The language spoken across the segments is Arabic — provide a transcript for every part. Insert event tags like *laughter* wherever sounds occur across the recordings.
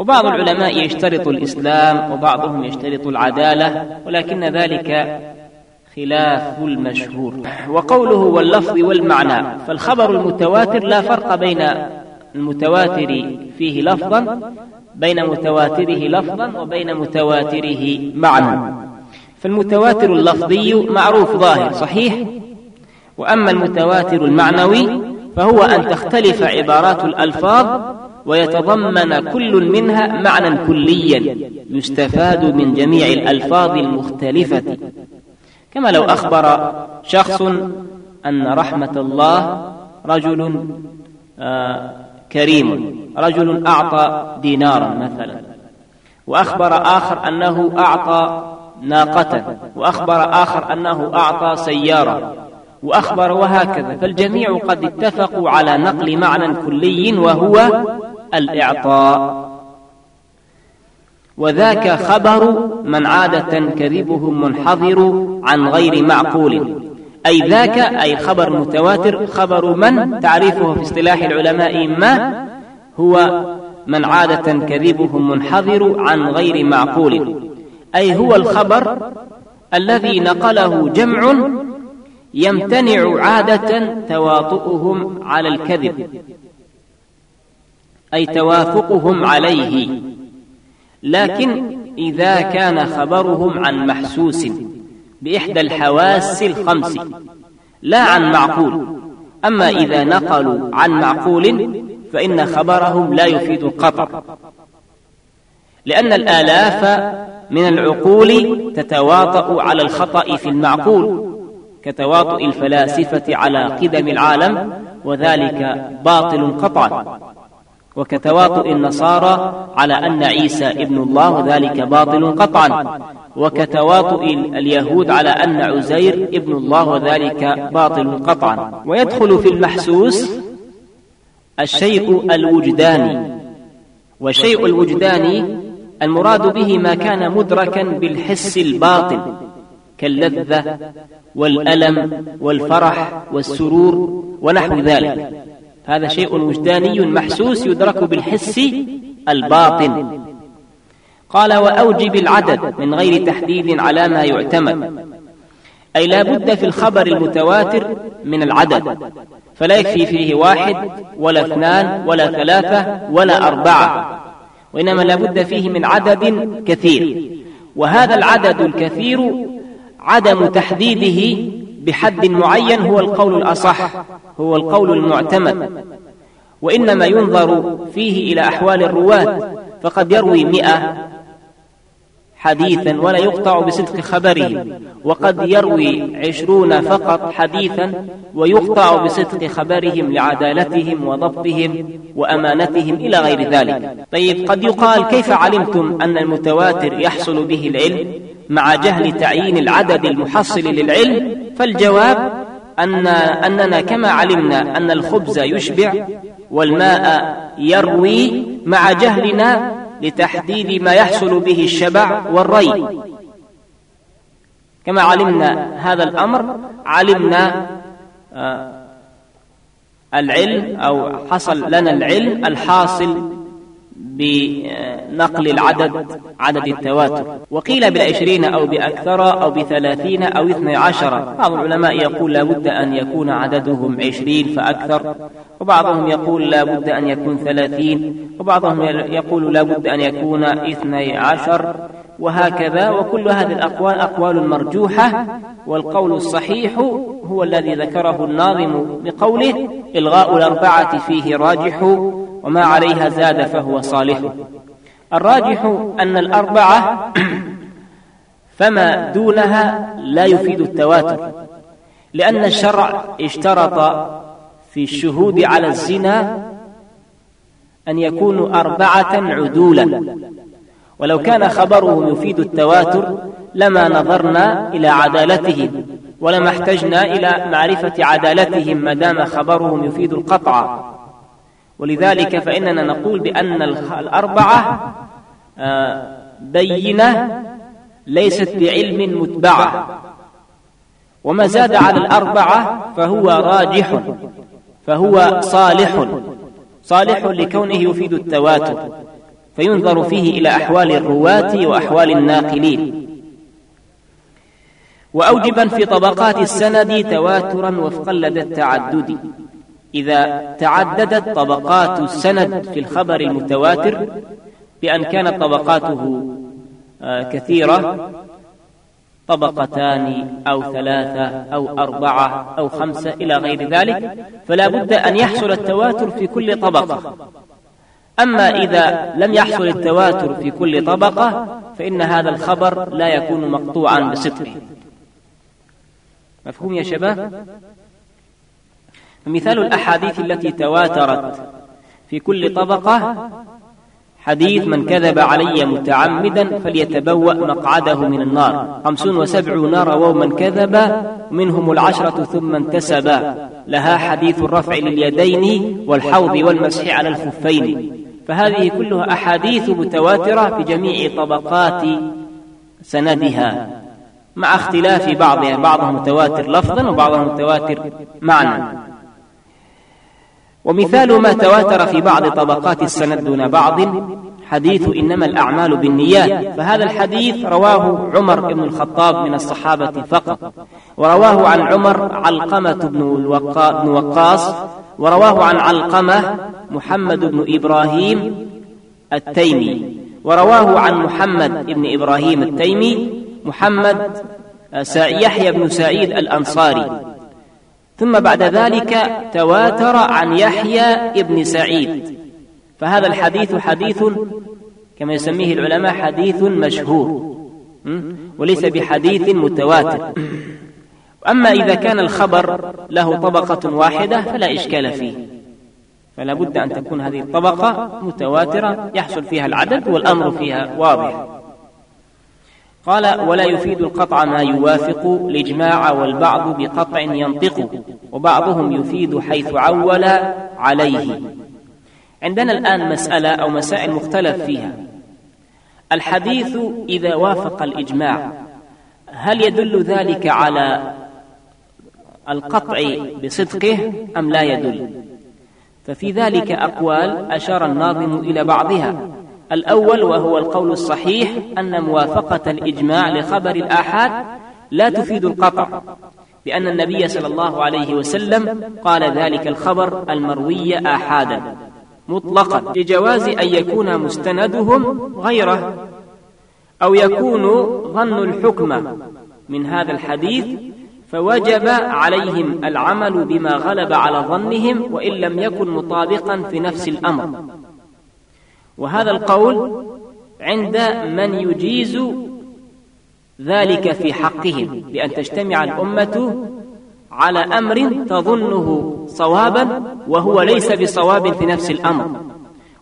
وبعض العلماء يشترط الإسلام وبعضهم يشترط العدالة ولكن ذلك خلاف المشهور. وقوله واللفظ والمعنى فالخبر المتواتر لا فرق بين المتواتر فيه لفظا بين متواتره لفظا وبين متواتره معنى فالمتواتر اللفظي معروف ظاهر صحيح؟ وأما المتواتر المعنوي فهو أن تختلف عبارات الألفاظ ويتضمن كل منها معنى كليا يستفاد من جميع الألفاظ المختلفة. كما لو أخبر شخص أن رحمة الله رجل آه كريم رجل أعطى دينارا مثلا وأخبر آخر أنه أعطى ناقة وأخبر آخر أنه أعطى سيارة وأخبر وهكذا فالجميع قد اتفقوا على نقل معنى كلي وهو الإعطاء. وذاك خبر من عادة كذبه منحضر عن غير معقول. أي ذاك أي خبر متواتر خبر من تعريفه في اصطلاح العلماء ما هو من عادة كذبه منحضر عن غير معقول. أي هو الخبر الذي نقله جمع يمتنع عادة تواطؤهم على الكذب. أي توافقهم عليه. لكن إذا كان خبرهم عن محسوس بإحدى الحواس الخمس. لا عن معقول. أما إذا نقلوا عن معقول فإن خبرهم لا يفيد القطع لأن الآلاف من العقول تتواطأ على الخطأ في المعقول كتواطؤ الفلاسفة على قدم العالم وذلك باطل قطعا. وكتواطؤ النصارى على أن عيسى ابن الله وذلك باطل قطعا. وكتواطؤ اليهود على أن عزير ابن الله وذلك باطل قطعا. ويدخل في المحسوس الشيء الوجداني. والشيء الوجداني المراد به ما كان مدركا بالحس الباطن كاللذة والألم والفرح والسرور ونحو ذلك. هذا شيء وجداني محسوس يدرك بالحس الباطن. قال وأوجب العدد من غير تحديد على ما يعتمد. أي لا بد في الخبر المتواتر من العدد. فلا يكفي فيه واحد ولا اثنان ولا ثلاثة ولا أربعة. وإنما لا بد فيه من عدد كثير. وهذا العدد الكثير عدم تحديده بحد معين هو القول الأصح هو القول المعتمد. وإنما ينظر فيه إلى أحوال الرواة فقد يروي مئة حديثا ولا يقطع بصدق خبره وقد يروي عشرون فقط حديثا ويقطع بصدق خبرهم لعدالتهم وضبطهم وأمانتهم إلى غير ذلك. طيب قد يقال كيف علمتم أن المتواتر يحصل به العلم مع جهل تعيين العدد المحصل للعلم فالجواب أن أننا كما علمنا أن الخبز يشبع والماء يروي مع جهلنا لتحديد ما يحصل به الشبع والري. كما علمنا هذا الأمر علمنا آه، العلم أو حصل لنا العلم الحاصل بنقل العدد عدد التواتر. وقيل بالعشرين أو بأكثر أو بثلاثين أو اثني عشر. بعض العلماء يقول لا بد أن يكون عددهم عشرين فأكثر وبعضهم يقول لا بد أن يكون ثلاثين وبعضهم يقول لا بد أن يكون اثني عشر. وهكذا وكل هذه الأقوال أقوال مرجوحة والقول الصحيح هو الذي ذكره الناظم بقوله إلغاء الأربعة فيه راجح وما عليها زاد فهو صالح. الراجح أن الأربعة *clears throat* فما دونها لا يفيد التواتر لأن الشرع اشترط في الشهود على الزنا أن يكونوا أربعة عدولا. ولو كان خبرهم يفيد التواتر لما نظرنا إلى عدالتهم ولما احتجنا إلى معرفة عدالتهم ما دام خبرهم يفيد القطع. ولذلك فإننا نقول بأن الأربعة آه، بينة ليست بعلم متبعة وما زاد على الأربعة فهو راجح فهو صالح صالح لكونه يفيد التواتر فينظر فيه إلى أحوال الرواة وأحوال الناقلين. وأوجبا في طبقات السند تواترا وفقا لدى التعدد. إذا تعددت طبقات السند في الخبر المتواتر بأن كانت طبقاته آه، كثيرة طبقتان أو ثلاثة أو أربعة أو خمسة إلى غير ذلك فلا بد أن يحصل التواتر في كل طبقة. أما إذا لم يحصل التواتر في كل طبقة فإن هذا الخبر لا يكون مقطوعا بصدقه. مفهوم يا شباب؟ مثال الأحاديث التي تواترت. في كل طبقة حديث من كذب علي متعمدا فليتبوأ مقعده من النار. خمسون وسبعون رووا من كذب منهم العشرة ثم انتسبا لها حديث الرفع لليدين والحوض والمسح على الخفين. فهذه كلها أحاديث متواترة في جميع طبقات سندها. مع اختلاف بعضها بعضها متواتر لفظا وبعضها متواتر معنى. ومثال ما تواتر في بعض طبقات السند دون بعض حديث إنما الأعمال بالنيات. فهذا الحديث رواه عمر بن الخطاب من الصحابة فقط. ورواه عن عمر علقمة بن وقاص. ورواه عن علقمة محمد بن إبراهيم التيمي. ورواه عن محمد بن إبراهيم التيمي. محمد يحيى بن سعيد الأنصاري. ثم بعد ذلك تواتر عن يحيى ابن سعيد. فهذا الحديث حديث كما يسميه العلماء حديث مشهور. وليس بحديث متواتر. أما إذا كان الخبر له طبقة واحدة فلا إشكال فيه. فلا بد أن تكون هذه الطبقة متواترة يحصل فيها العدد والأمر فيها واضح. قال ولا يفيد القطع ما يوافق الإجماع والبعض بقطع ينطق وبعضهم يفيد حيث عول عليه. عندنا الآن مسألة أو مسائل مختلف فيها. الحديث إذا وافق الإجماع هل يدل ذلك على القطع بصدقه أم لا يدل؟ ففي ذلك أقوال أشار الناظم إلى بعضها. الأول وهو القول الصحيح أن موافقة الإجماع لخبر الآحاد لا تفيد القطع لأن النبي صلى الله عليه وسلم قال ذلك الخبر المروي آحادا مطلقا لجواز أن يكون مستندهم غيره أو يكون ظن الحكم من هذا الحديث فوجب عليهم العمل بما غلب على ظنهم وإن لم يكن مطابقا في نفس الأمر. وهذا القول عند من يجيز ذلك في حقهم بأن تجتمع الأمة على أمر تظنه صوابا وهو ليس بصواب في نفس الأمر.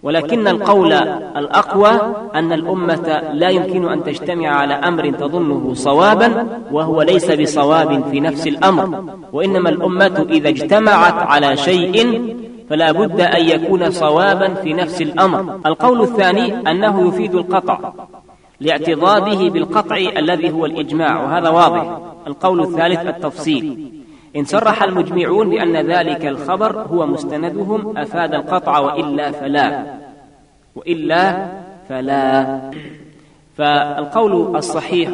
ولكن القول الأقوى أن الأمة لا يمكن أن تجتمع على أمر تظنه صوابا وهو ليس بصواب في نفس الأمر. وإنما الأمة إذا اجتمعت على شيء فلا بد أن يكون صوابا في نفس الأمر. القول الثاني أنه يفيد القطع لاعتضاده بالقطع الذي هو الإجماع وهذا واضح. القول الثالث التفصيل. إن صرح المجمعون بأن ذلك الخبر هو مستندهم أفاد القطع وإلا فلا. وإلا فلا. فالقول الصحيح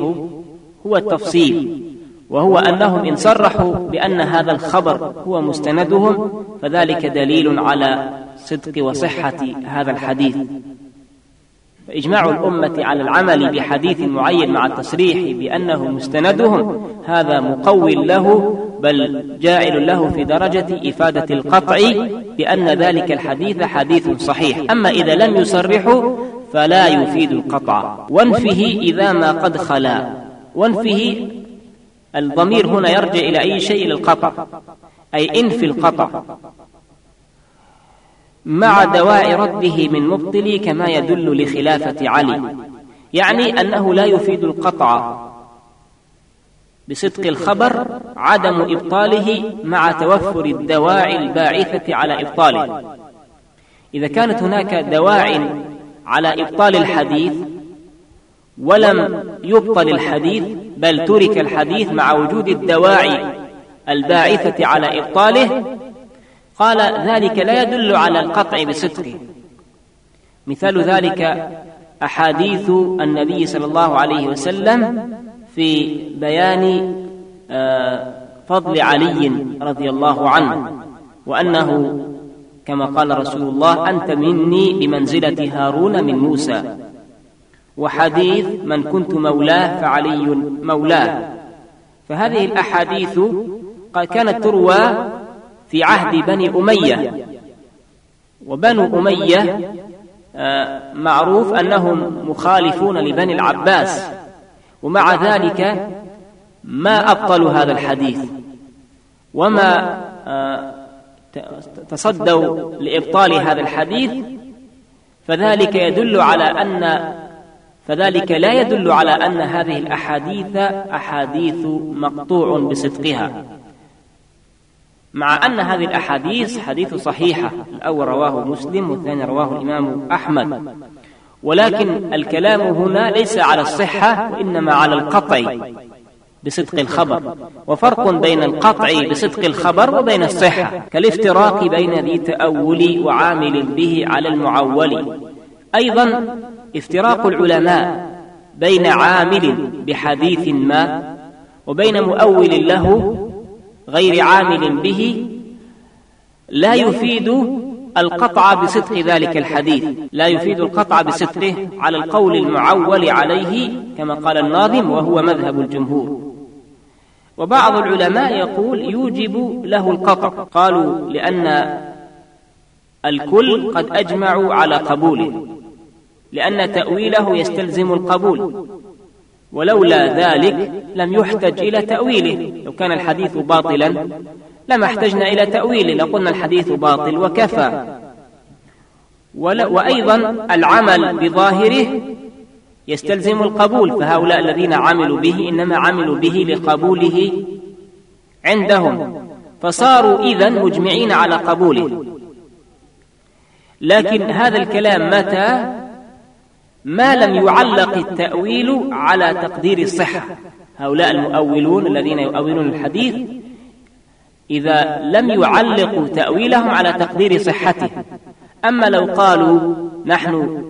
هو التفصيل. وهو أنهم إن صرحوا بأن هذا الخبر هو مستندهم فذلك دليل على صدق وصحة هذا الحديث. فإجماع الأمة على العمل بحديث معين مع التصريح بأنه مستندهم هذا مقول له بل جاعل له في درجة إفادة القطع بأن ذلك الحديث حديث صحيح. أما إذا لم يصرحوا فلا يفيد القطع. وانفه إذا ما قد خلا. وانفه الضمير هنا يرجع إلى أي شيء؟ للقطع أي انفي القطع. مع دواعي رده من مبطل كما يدل لخلافة علي. يعني أنه لا يفيد القطع. بصدق الخبر عدم إبطاله مع توفر الدواعي الباعثة على إبطاله. إذا كانت هناك دواع على إبطال الحديث ولم يبطل الحديث بل ترك الحديث مع وجود الدواعي الباعثة على إبطاله. قال ذلك لا يدل على القطع بصدقه. مثال ذلك أحاديث النبي صلى الله عليه وسلم في بيان آه، فضل علي رضي الله عنه وأنه كما قال رسول الله أنت مني بمنزلة هارون من موسى. وحديث من كنت مولاه فعلي مولاه. فهذه الأحاديث كانت تروى في عهد بني أمية. وبنو أمية آه، معروف أنهم مخالفون لبني العباس. ومع ذلك ما أبطلوا هذا الحديث. وما آه، تصدوا لإبطال هذا الحديث. فذلك يدل على أن فذلك لا يدل على أن هذه الأحاديث أحاديث مقطوع بصدقها. مع أن هذه الأحاديث حديث صحيحة. الأول رواه مسلم والثاني رواه الإمام أحمد. ولكن الكلام هنا ليس على الصحة وإنما على القطع بصدق الخبر. وفرق بين القطع بصدق الخبر وبين الصحة كالافتراق بين ذي تأول وعامل به على المعول. أيضا افتراق العلماء بين عامل بحديث ما وبين مؤول له غير عامل به لا يفيد القطع بصدق ذلك الحديث لا يفيد القطع بصدقه على القول المعول عليه كما قال الناظم وهو مذهب الجمهور. وبعض العلماء يقول يوجب له القطع قالوا لأن الكل قد أجمعوا على قبوله لأن تأويله يستلزم القبول. ولولا ذلك لم يحتج إلى تأويله. لو كان الحديث باطلا لما احتجنا إلى تأويله لقلنا الحديث باطل وكفى. وأيضا العمل بظاهره يستلزم القبول. فهؤلاء الذين عملوا به إنما عملوا به لقبوله عندهم. فصاروا إذن مجمعين على قبوله. لكن هذا الكلام متى؟ ما لم يعلق التأويل على تقدير الصحة. هؤلاء المؤولون الذين يؤولون الحديث إذا لم يعلقوا تأويلهم على تقدير صحته. أما لو قالوا نحن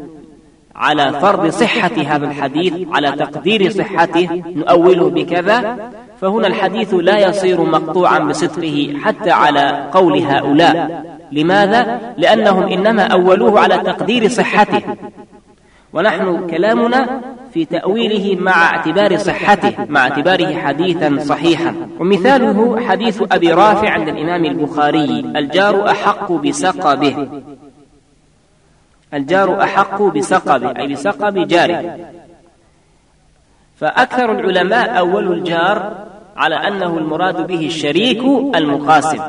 على فرض صحة هذا الحديث على تقدير صحته نؤوله بكذا فهنا الحديث لا يصير مقطوعا بصدقه حتى على قول هؤلاء. لماذا؟ لأنهم إنما أولوه على تقدير صحته. ونحن كلامنا في تأويله مع اعتبار صحته مع اعتباره حديثا صحيحا. ومثاله حديث أبي رافع عند الإمام البخاري الجار أحق بسقبه الجار أحق بسقبه أي بسقب جاره. فأكثر العلماء أول الجار على أنه المراد به الشريك المقاسم.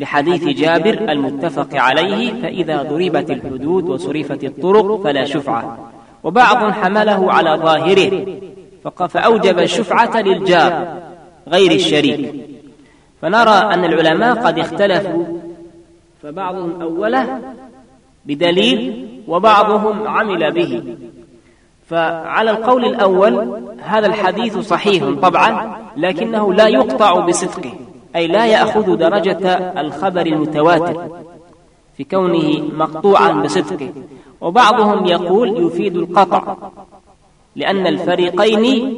لحديث جابر المتفق عليه فإذا ضربت الحدود وصرفت الطرق فلا شفعة. وبعض حمله على ظاهره فأوجب الشفعة للجار غير الشريك. فنرى أن العلماء قد اختلفوا. فبعضهم أولة بدليل وبعضهم عمل به. فعلى القول الأول هذا الحديث صحيح طبعا لكنه لا يقطع بصدقه. أي لا يأخذ درجة الخبر المتواتر في كونه مقطوعا بصدقه. وبعضهم يقول يفيد القطع لأن الفريقين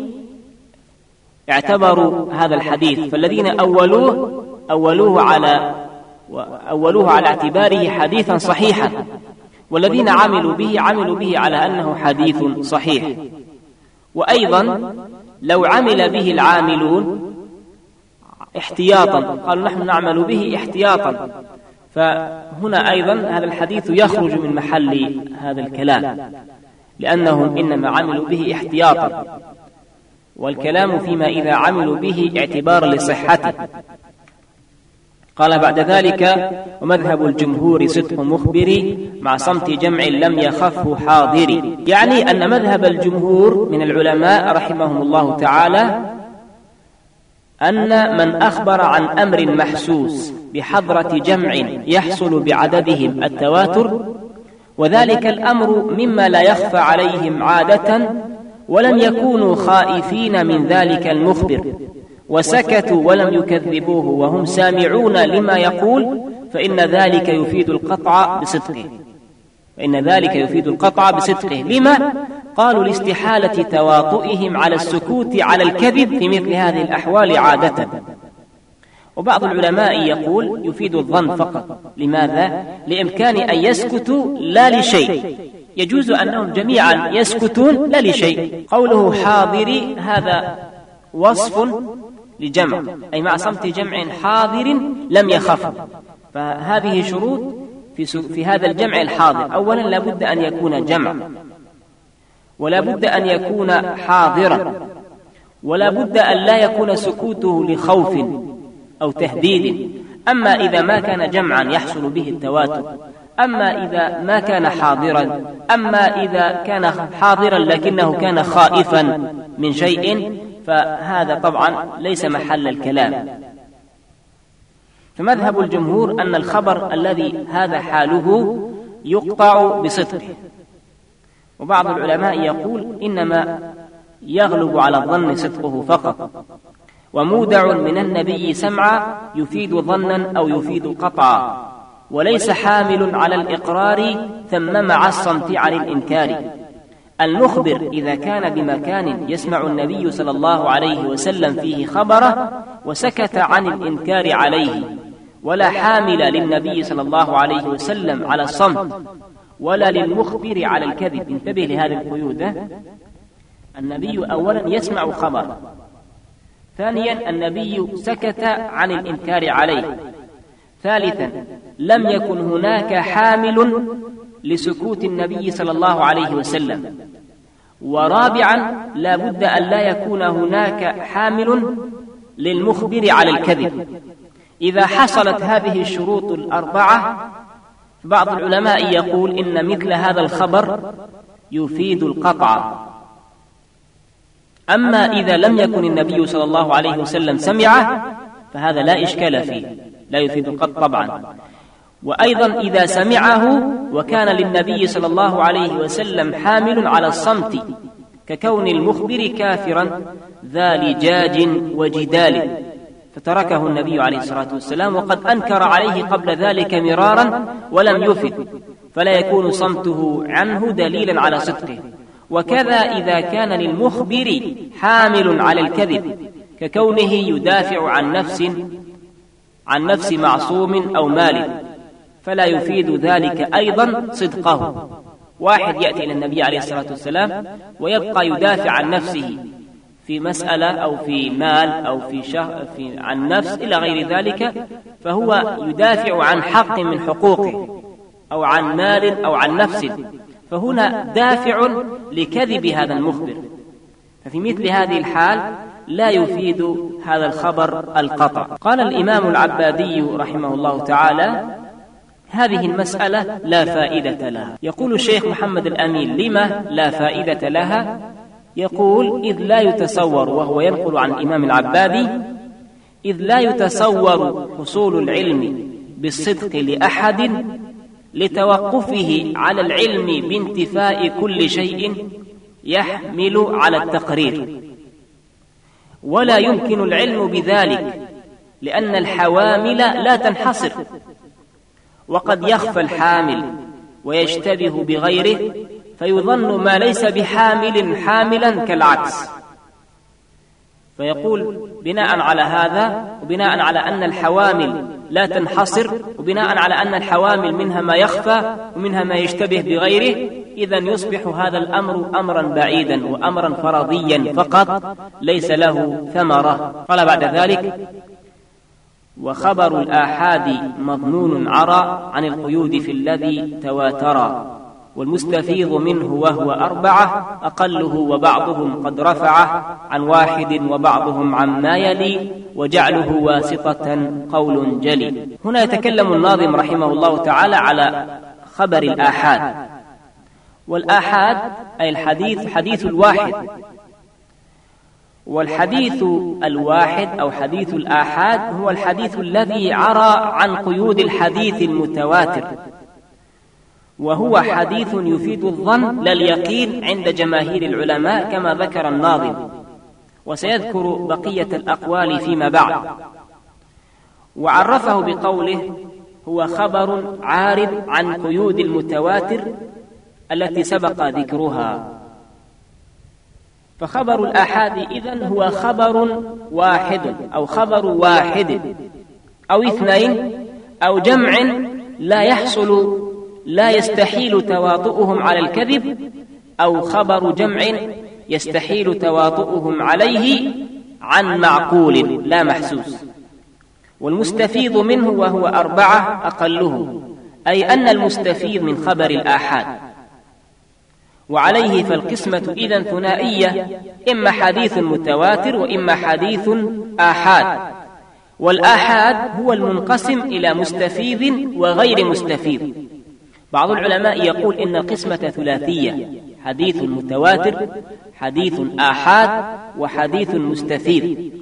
اعتبروا هذا الحديث فالذين أولوه أولوه على أولوه على اعتباره حديثا صحيحا والذين عملوا به عملوا به على أنه حديث صحيح. وأيضا لو عمل به العاملون احتياطا. قالوا نحن نعمل به احتياطا. فهنا أيضا هذا الحديث يخرج من محل هذا الكلام لأنهم إنما عملوا به احتياطا. والكلام فيما إذا عملوا به اعتبارا لصحته. قال بعد ذلك ومذهب الجمهور صدق مخبري مع صمت جمع لم يخفه حاضري. يعني أن مذهب الجمهور من العلماء رحمهم الله تعالى أن من أخبر عن أمر محسوس بحضرة جمع يحصل بعددهم التواتر وذلك الأمر مما لا يخفى عليهم عادة ولم يكونوا خائفين من ذلك المخبر وسكتوا ولم يكذبوه وهم سامعون لما يقول فإن ذلك يفيد القطع بصدقه فإن ذلك يفيد القطع بصدقه لما؟ قالوا لاستحالة تواطؤهم على السكوت على الكذب في مثل هذه الأحوال عادة. وبعض العلماء يقول يفيد الظن فقط. لماذا؟ لإمكان أن يسكتوا لا لشيء. يجوز أنهم جميعا يسكتون لا لشيء. قوله حاضري هذا وصف لجمع. أي مع صمت جمع حاضر لم يخف. فهذه شروط في, في هذا الجمع الحاضر. أولا لابد أن يكون جمع. ولا بد أن يكون حاضرا. ولا بد أن لا يكون سكوته لخوف أو تهديد. أما إذا ما كان جمعا يحصل به التواتر. أما إذا ما كان حاضرا. أما إذا كان حاضرا لكنه كان خائفا من شيء فهذا طبعا ليس محل الكلام. فمذهب الجمهور أن الخبر الذي هذا حاله يقطع بصدقه. وبعض العلماء يقول إنما يغلب على الظن صدقه فقط. ومودع من النبي سمعا يفيد ظنا أو يفيد قطعا. وليس حامل على الإقرار ثم مع الصمت عن الإنكار. المخبر إذا كان بمكان يسمع النبي صلى الله عليه وسلم فيه خبره وسكت عن الإنكار عليه. ولا حامل للنبي صلى الله عليه وسلم على الصمت. ولا للمخبر على الكذب. انتبه لهذه القيود النبي أولا يسمع خبر. ثانيا النبي سكت عن الإنكار عليه. ثالثا لم يكن هناك حامل لسكوت النبي صلى الله عليه وسلم. ورابعا لا بد أن لا يكون هناك حامل للمخبر على الكذب. إذا حصلت هذه الشروط الأربعة بعض العلماء يقول إن مثل هذا الخبر يفيد القطع. أما إذا لم يكن النبي صلى الله عليه وسلم سمعه فهذا لا إشكال فيه لا يفيد القطع طبعا. وأيضا إذا سمعه وكان للنبي صلى الله عليه وسلم حامل على الصمت ككون المخبر كافرا ذا لجاج وجدال. فتركه النبي عليه الصلاة والسلام وقد أنكر عليه قبل ذلك مرارا ولم يفد فلا يكون صمته عنه دليلا على صدقه. وكذا إذا كان للمخبر حامل على الكذب ككونه يدافع عن نفس عن نفس معصوم أو مال فلا يفيد ذلك أيضا صدقه. واحد يأتي إلى النبي عليه الصلاة والسلام ويبقى يدافع عن نفسه في مسألة أو في مال أو في, شه في عن نفس إلى غير ذلك فهو يدافع عن حق من حقوقه أو عن مال أو عن نفس. فهنا دافع لكذب هذا المخبر. ففي مثل هذه الحال لا يفيد هذا الخبر القطع. قال الإمام العبادي رحمه الله تعالى هذه المسألة لا فائدة لها. يقول الشيخ محمد الأمين لما لا فائدة لها؟ يقول إذ لا يتصور وهو ينقل عن الإمام العبادي إذ لا يتصور حصول العلم بالصدق لأحد لتوقفه على العلم بانتفاء كل شيء يحمل على التقرير. ولا يمكن العلم بذلك لأن الحوامل لا تنحصر. وقد يخفى الحامل ويشتبه بغيره فيظن ما ليس بحامل حاملا كالعكس. فيقول بناء على هذا وبناء على أن الحوامل لا تنحصر وبناء على أن الحوامل منها ما يخفى ومنها ما يشتبه بغيره إذا يصبح هذا الأمر أمرا بعيدا وأمرا فرضيا فقط ليس له ثمرة. قال بعد ذلك وخبر الآحاد مضمون عرى عن القيود في الذي تواترا. والمستفيض منه وهو أربعة أقله وبعضهم قد رفعه عن واحد وبعضهم عما يلي وجعله واسطة قول جلي. هنا يتكلم الناظم رحمه الله تعالى على خبر الآحاد. والآحاد أي الحديث حديث الواحد. والحديث الواحد أو حديث الآحاد هو الحديث الذي عرى عن قيود الحديث المتواتر. وهو حديث يفيد الظن لا اليقين عند جماهير العلماء. كما ذكر الناظم. وسيذكر بقية الأقوال فيما بعد. وعرفه بقوله هو خبر عارض عن قيود المتواتر التي سبق ذكرها. فخبر الآحاد إذن هو خبر واحد أو خبر واحد أو اثنين أو جمع لا يحصل لا يستحيل تواطؤهم على الكذب أو خبر جمع يستحيل تواطؤهم عليه عن معقول لا محسوس. والمستفيض منه وهو أربعة أقله أي أن المستفيض من خبر الآحاد. وعليه فالقسمة إذا ثنائية إما حديث متواتر وإما حديث آحاد. والآحاد هو المنقسم إلى مستفيض وغير مستفيض. بعض العلماء يقول إن القسمة ثلاثية حديث متواتر حديث آحاد وحديث مستفيض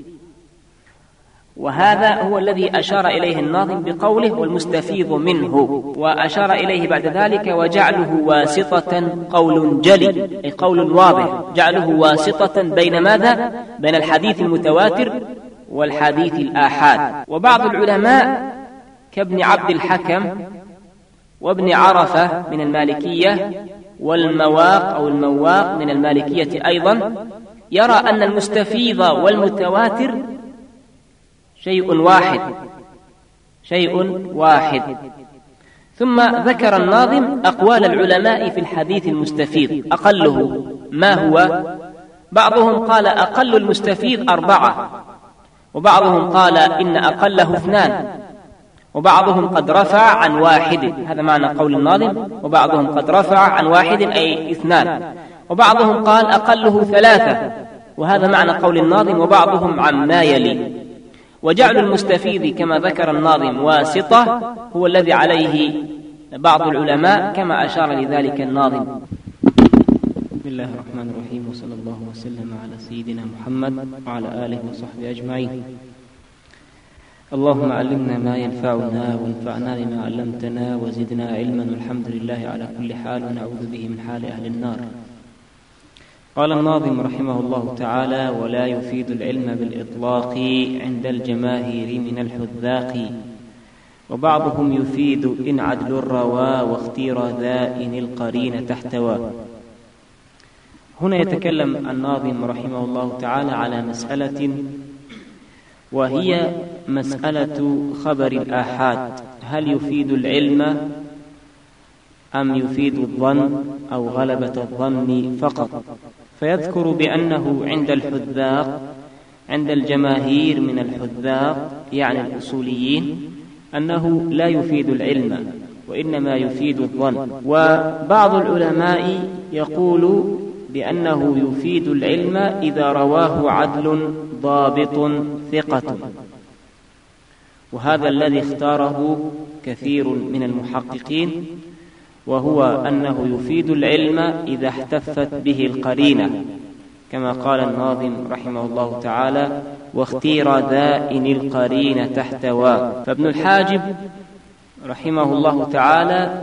وهذا هو الذي أشار إليه الناظم بقوله والمستفيض منه وأشار إليه بعد ذلك وجعله واسطة قول جلي أي قول واضح جعله واسطة بين ماذا؟ بين الحديث المتواتر والحديث الآحاد وبعض العلماء كابن عبد الحكم وابن عرفة من المالكية والمواق أو المواق من المالكية أيضا يرى أن المستفيض والمتواتر شيء واحد شيء واحد. ثم ذكر الناظم أقوال العلماء في الحديث المستفيض أقله ما هو؟ بعضهم قال أقل المستفيض أربعة وبعضهم قال إن أقله اثنان. وبعضهم قد رفع عن واحد. هذا معنى قول الناظم. وبعضهم قد رفع عن واحد أي اثنان. وبعضهم قال أقله ثلاثة. وهذا معنى قول الناظم. وبعضهم عما يلي. وجعل المستفيد كما ذكر الناظم واسطة هو الذي عليه بعض العلماء كما أشار لذلك الناظم. بسم الله الرحمن الرحيم وصلى الله وسلم على سيدنا محمد وعلى آله وصحبه أجمعين. اللهم علمنا ما ينفعنا وانفعنا بما علمتنا وزدنا علما والحمد لله على كل حال ونعوذ به من حال أهل النار. قال الناظم رحمه الله تعالى ولا يفيد العلم بالإطلاق عند الجماهير من الحذاق. وبعضهم يفيد إن عدل الروا واختير ذا إن القرين تحتوى. هنا يتكلم الناظم رحمه الله تعالى على مسألة وهي مسألة خبر الآحاد. هل يفيد العلم أم يفيد الظن أو غلبة الظن فقط؟ فيذكر بأنه عند الحذاق عند الجماهير من الحذاق يعني الأصوليين أنه لا يفيد العلم وإنما يفيد الظن. وبعض العلماء يقول بأنه يفيد العلم إذا رواه عدل ضابط ثقة. وهذا الذي اختاره كثير من المحققين وهو أنه يفيد العلم إذا احتفت به القرينة كما قال الناظم رحمه الله تعالى واختير ذا إن القرينة تحتوى فابن الحاجب رحمه الله تعالى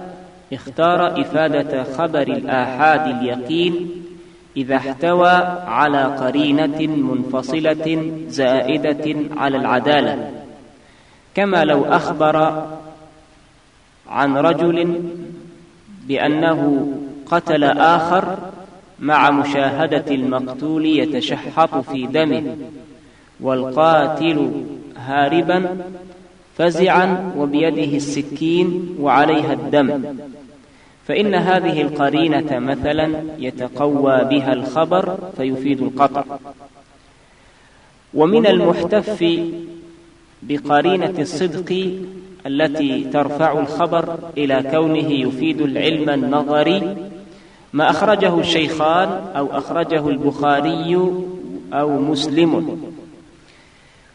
اختار إفادة خبر الآحاد اليقين إذا احتوى على قرينة منفصلة زائدة على العدالة. كما لو أخبر عن رجل بأنه قتل آخر مع مشاهدة المقتول يتشحط في دمه والقاتل هاربا فزعا وبيده السكين وعليها الدم. فإن هذه القرينة مثلا يتقوى بها الخبر فيفيد القطع ومن المحتف بقرينة الصدق التي ترفع الخبر إلى كونه يفيد العلم النظري ما أخرجه الشيخان أو أخرجه البخاري أو مسلم.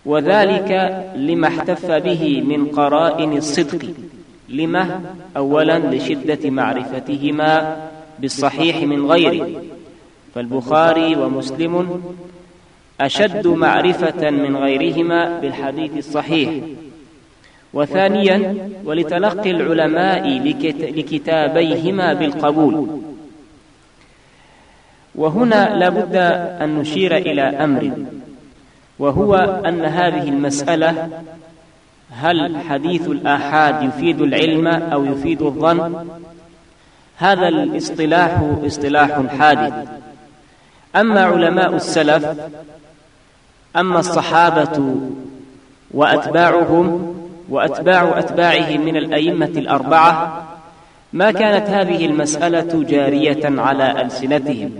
وذلك لما احتف به من قرائن الصدق لما؟ أولا لشدة معرفتهما بالصحيح من غيره فالبخاري ومسلم أشد معرفة من غيرهما بالحديث الصحيح. وثانيا ولتلقي العلماء لكتابيهما بالقبول. وهنا لابد أن نشير إلى أمر وهو أن هذه المسألة هل حديث الآحاد يفيد العلم أو يفيد الظن؟ هذا الاصطلاح اصطلاح حادث. أما علماء السلف أما الصحابة وأتباعهم وأتباع أتباعهم من الأئمة الأربعة ما كانت هذه المسألة جارية على ألسنتهم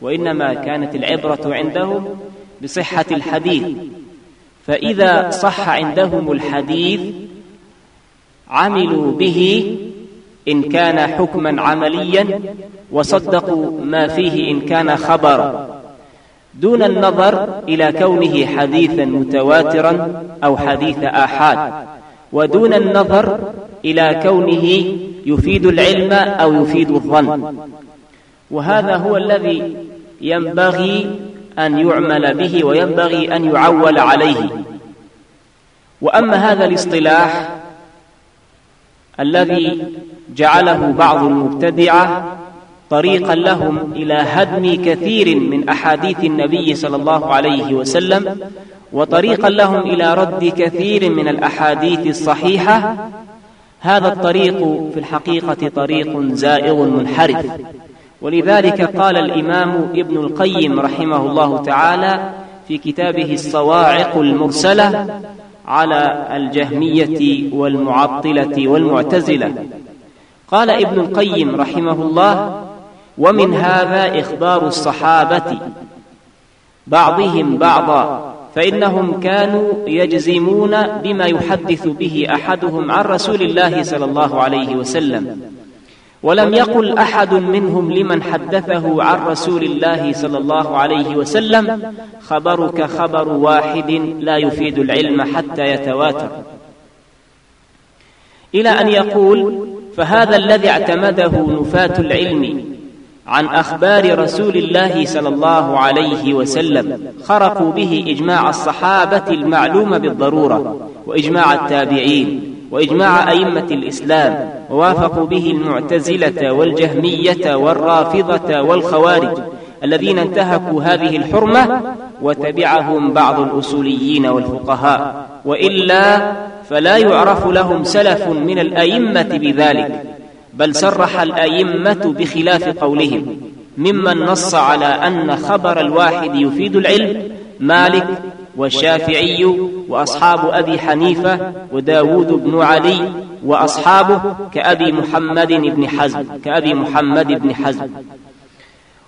وإنما كانت العبرة عندهم بصحة الحديث. فإذا صح عندهم الحديث عملوا به إن كان حكما عمليا وصدقوا ما فيه إن كان خبرا. دون النظر إلى كونه حديثا متواترا أو حديث آحاد ودون النظر إلى كونه يفيد العلم أو يفيد الظن. وهذا هو الذي ينبغي أن يعمل به وينبغي أن يعول عليه. وأما هذا الاصطلاح الذي جعله بعض المبتدعة طريقا لهم إلى هدم كثير من أحاديث النبي صلى الله عليه وسلم وطريقا لهم إلى رد كثير من الأحاديث الصحيحة. هذا الطريق في الحقيقة طريق زائغ منحرف. ولذلك قال الإمام ابن القيم رحمه الله تعالى في كتابه الصواعق المرسلة على الجهمية والمعطلة والمعتزلة. قال ابن القيم رحمه الله ومن هذا إخبار الصحابة. بعضهم بعضا فإنهم كانوا يجزمون بما يحدث به أحدهم عن رسول الله صلى الله عليه وسلم. ولم يقل أحد منهم لمن حدثه عن رسول الله صلى الله عليه وسلم خبرك خبر واحد لا يفيد العلم حتى يتواتر. إلى أن يقول فهذا الذي اعتمده نفاة العلم عن أخبار رسول الله صلى الله عليه وسلم. خرقوا به إجماع الصحابة المعلوم بالضرورة وإجماع التابعين وإجماع أئمة الإسلام ووافقوا به المعتزلة والجهمية والرافضة والخوارج الذين انتهكوا هذه الحرمة وتبعهم بعض الأصوليين والفقهاء. وإلا فلا يعرف لهم سلف من الأئمة بذلك. بل صرح الأئمة بخلاف قولهم. ممن نص على أن خبر الواحد يفيد العلم مالك والشافعي وأصحاب أبي حنيفة وداود بن علي وأصحابه كأبي محمد بن حزم كأبي محمد بن حزم.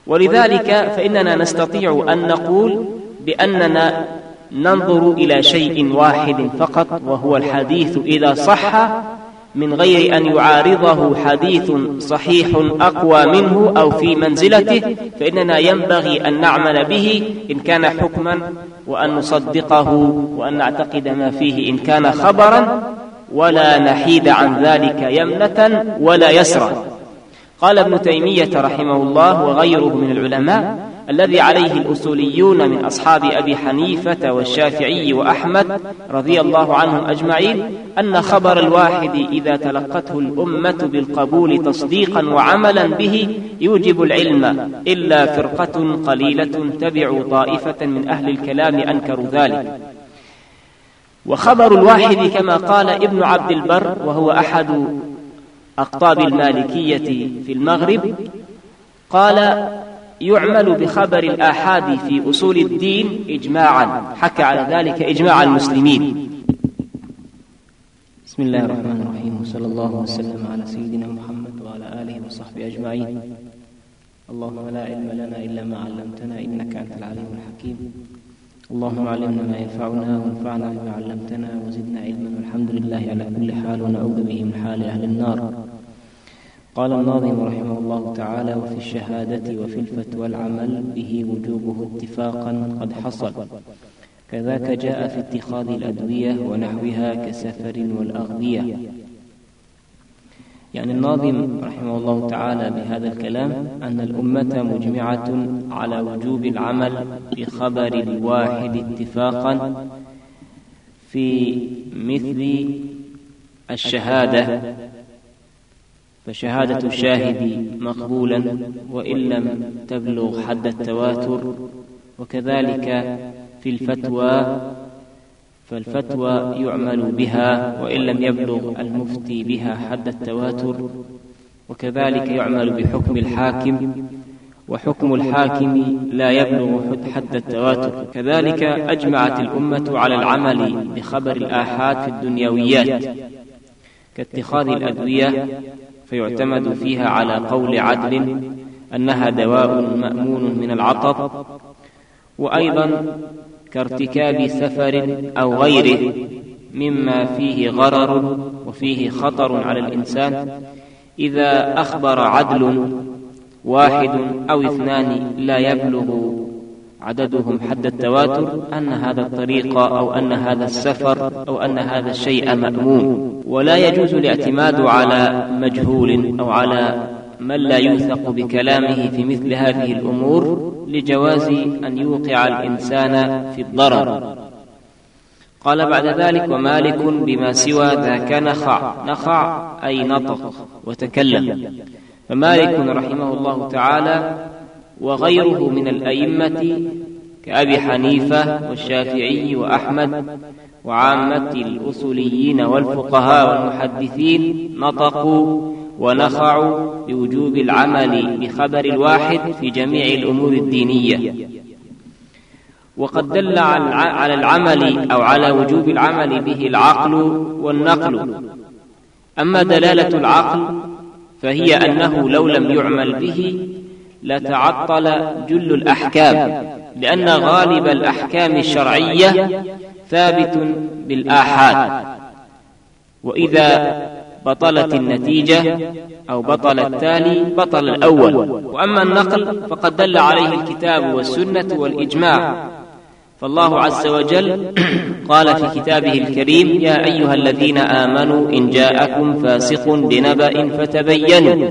ولذلك فإننا نستطيع أن نقول بأننا ننظر إلى شيء واحد فقط وهو الحديث إذا صح من غير أن يعارضه حديث صحيح أقوى منه أو في منزلته فإننا ينبغي أن نعمل به إن كان حكما وأن نصدقه وأن نعتقد ما فيه إن كان خبرا ولا نحيد عن ذلك يمنة ولا يسرا. قال ابن تيمية رحمه الله وغيره من العلماء الذي عليه الأصوليون من أصحاب أبي حنيفة والشافعي وأحمد رضي الله عنهم أجمعين أن خبر الواحد إذا تلقته الأمة بالقبول تصديقا وعملا به يوجب العلم إلا فرقة قليلة تبعوا طائفة من أهل الكلام أنكروا ذلك. وخبر الواحد كما قال ابن عبد البر وهو أحد أقطاب المالكية في المغرب قال يعمل بخبر الآحاد في أصول الدين إجماعا حكى على ذلك إجماع المسلمين. بسم الله الرحمن الرحيم وصلى الله وسلم على سيدنا محمد وعلى آله وصحبه أجمعين. اللهم لا علم لنا إلا ما علمتنا إنك أنت العليم الحكيم. اللهم علمنا ما ينفعنا وانفعنا بما علمتنا وزدنا علما والحمد لله على كل حال ونعوذ به من حال أهل النار. قال الناظم رحمه الله تعالى وفي الشهادة وفي الفتوى العمل به وجوبه اتفاقا قد حصل. كذاك جاء في اتخاذ الأدوية ونحوها كسفر والأغذية. يعني الناظم رحمه الله تعالى بهذا الكلام أن الأمة مجمعة على وجوب العمل بخبر الواحد اتفاقا في مثل الشهادة فشهادة الشاهد مقبولا وإن لم تبلغ حد التواتر. وكذلك في الفتوى فالفتوى يعمل بها وإن لم يبلغ المفتي بها حد التواتر. وكذلك يعمل بحكم الحاكم. وحكم الحاكم لا يبلغ حد التواتر. كذلك أجمعت الأمة على العمل بخبر الآحاد في الدنيويات. كاتخاذ الأدوية فيعتمد فيها على قول عدل أنها دواء مأمون من العطب وأيضا كارتكاب سفر أو غيره مما فيه غرر وفيه خطر على الإنسان. إذا أخبر عدل واحد أو اثنان لا يبلغ عددهم حد التواتر أن هذا الطريق أو أن هذا السفر أو أن هذا الشيء مأمون ولا يجوز الاعتماد على مجهول أو على من لا يوثق بكلامه في مثل هذه الأمور لجواز أن يوقع الإنسان في الضرر. قال بعد ذلك ومالك بما سوى ذاك نخع نخع أي نطق وتكلم. فمالك رحمه الله تعالى وغيره من الأئمة كأبي حنيفة والشافعي وأحمد وعامة الأصوليين والفقهاء والمحدثين نطقوا ونخعوا بوجوب العمل بخبر الواحد في جميع الأمور الدينية. وقد دل على العمل أو على وجوب العمل به العقل والنقل. أما دلالة العقل فهي أنه لو لم يعمل به لتعطل جل الأحكام لأن غالب الأحكام الشرعية ثابت بالآحاد. وإذا بطلت النتيجة أو بطل التالي بطل الأول. وأما النقل فقد دل عليه الكتاب والسنة والإجماع. فالله عز وجل *clears throat* قال في كتابه الكريم يا أيها الذين آمنوا إن جاءكم فاسق بنبأ فتبينوا.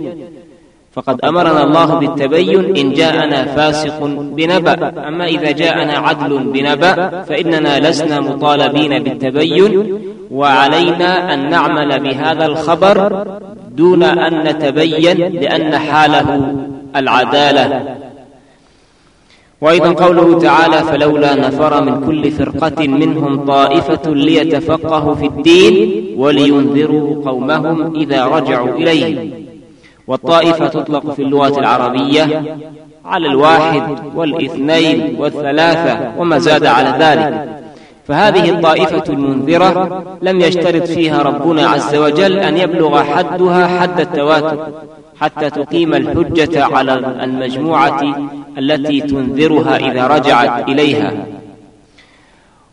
فقد أمرنا الله بالتبين إن جاءنا فاسق بنبأ. أما إذا جاءنا عدل بنبأ فإننا لسنا مطالبين بالتبين وعلينا أن نعمل بهذا الخبر دون أن نتبين لأن حاله العدالة. وأيضا قوله تعالى فلولا نفر من كل فرقة منهم طائفة ليتفقهوا في الدين ولينذروا قومهم إذا رجعوا إليهم والطائفة تطلق في اللغة العربية على الواحد والإثنين والثلاثة وما زاد على ذلك. فهذه الطائفة المنذرة لم يشترط فيها ربنا عز وجل أن يبلغ حدها حد التواتر حتى تقيم الحجة على المجموعة التي تنذرها إذا رجعت إليها.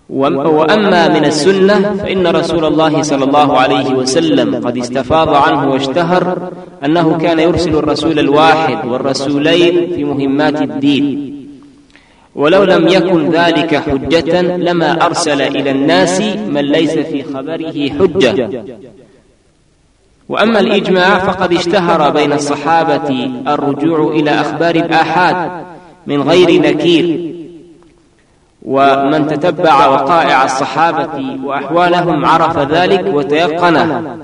وأما من السنة فإن رسول الله صلى الله عليه وسلم قد استفاض عنه واشتهر أنه كان يرسل الرسول الواحد والرسولين في مهمات الدين. ولو لم يكن ذلك حجة لما أرسل إلى الناس من ليس في خبره حجة. وأما الإجماع فقد اشتهر بين الصحابة الرجوع إلى أخبار الآحاد من غير نكير. ومن تتبع وقائع الصحابة وأحوالهم عرف ذلك وتيقنه.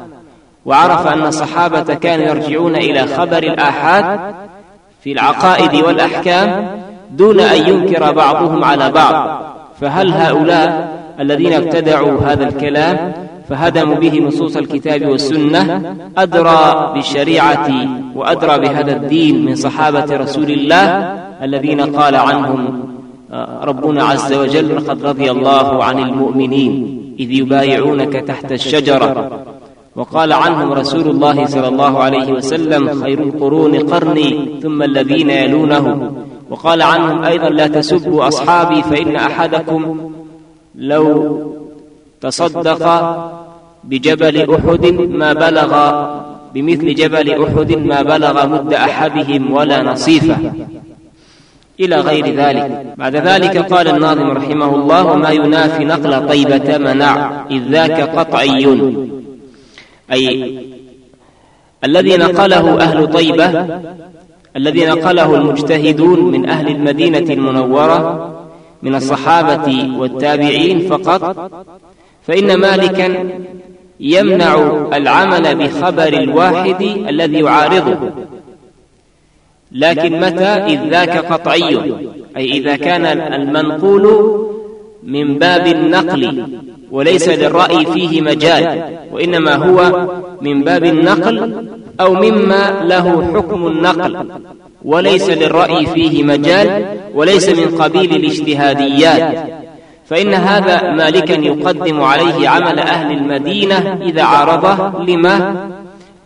وعرف أن الصحابة كانوا يرجعون إلى خبر الآحاد في العقائد والأحكام دون أن ينكر بعضهم على بعض. فهل هؤلاء الذين ابتدعوا هذا الكلام فهدموا به نصوص الكتاب والسنة أدرى بالشريعة وأدرى بهذا الدين من صحابة رسول الله الذين قال عنهم ربنا عز وجل لقد رضي الله عن المؤمنين إذ يبايعونك تحت الشجرة. وقال عنهم رسول الله صلى الله عليه وسلم خير القرون قرني ثم الذين يلونه. وقال عنهم أيضا لا تسبوا أصحابي فإن أحدكم لو تصدق بجبل أحد ما بلغ بمثل جبل أحد ما بلغ مد أحدهم ولا نصيفة. إلى غير ذلك. بعد ذلك قال الناظم رحمه الله وما ينافي نقل طيبة منع إذ ذاك قطعي. أي الذي نقله أهل طيبة الذي نقله المجتهدون من أهل المدينة المنورة من الصحابة والتابعين فقط فإن مالكا يمنع العمل بخبر الواحد. الذي يعارضه. لكن متى؟ إذ ذاك قطعي. أي إذا كان المنقول من باب النقل وليس للرأي فيه مجال وإنما هو من باب النقل أو مما له حكم النقل. وليس للرأي فيه مجال وليس من قبيل الاجتهاديات. فإن هذا مالكا يقدم عليه عمل أهل المدينة إذا عارضه لما؟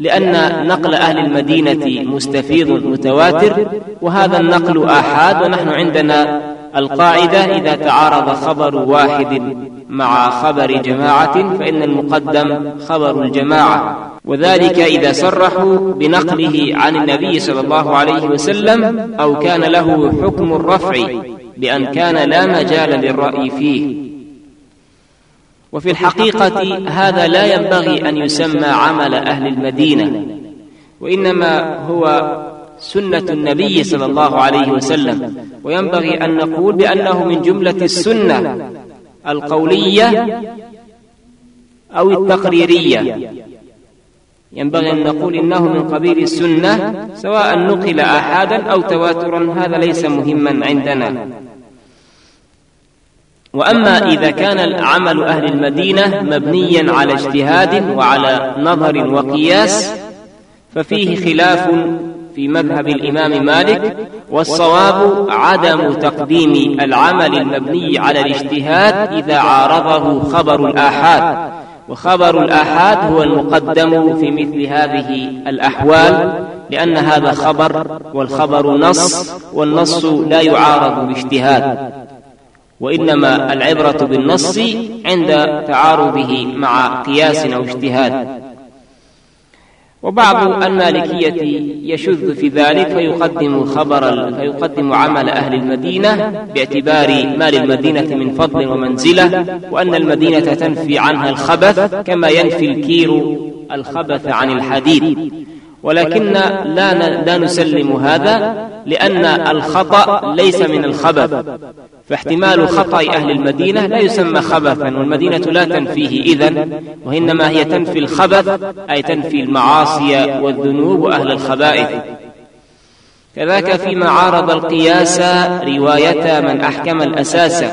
لأن نقل أهل المدينة مستفيض متواتر وهذا النقل آحاد. ونحن عندنا القاعدة إذا تعارض خبر واحد مع خبر جماعة فإن المقدم خبر الجماعة. وذلك إذا صرحوا بنقله عن النبي صلى الله عليه وسلم أو كان له حكم الرفع بأن كان لا مجال للرأي فيه. وفي الحقيقة هذا لا ينبغي أن يسمى عمل أهل المدينة وإنما هو سنة النبي صلى الله عليه وسلم وينبغي أن نقول بأنه من جملة السنة القولية أو التقريرية. ينبغي أن نقول إنه من قبيل السنة سواء نقل آحادا أو تواترا هذا ليس مهما عندنا. وأما إذا كان عمل أهل المدينة مبنيا على اجتهاد وعلى نظر وقياس ففيه خلاف في مذهب الإمام مالك والصواب عدم تقديم العمل المبني على الاجتهاد إذا عارضه خبر الآحاد. وخبر الآحاد هو المقدم في مثل هذه الأحوال لأن هذا خبر والخبر نص والنص لا يعارض باجتهاد. وإنما العبرة بالنص عند تعارضه مع قياس أو اجتهاد. وبعض المالكية يشذ في ذلك فيقدم خبر فيقدم عمل أهل المدينة باعتبار ما للمدينة من فضل ومنزلة وأن المدينة تنفي عنها الخبث كما ينفي الكير الخبث عن الحديد. ولكن لا لا نسلم هذا لأن الخطأ ليس من الخبث فاحتمال خطأ أهل المدينة لا يسمى خبثا والمدينة لا تنفيه إذن وإنما هي تنفي الخبث أي تنفي المعاصي والذنوب وأهل الخبائث. كذاك فيما عارض القياس رواية من أحكم الأساس.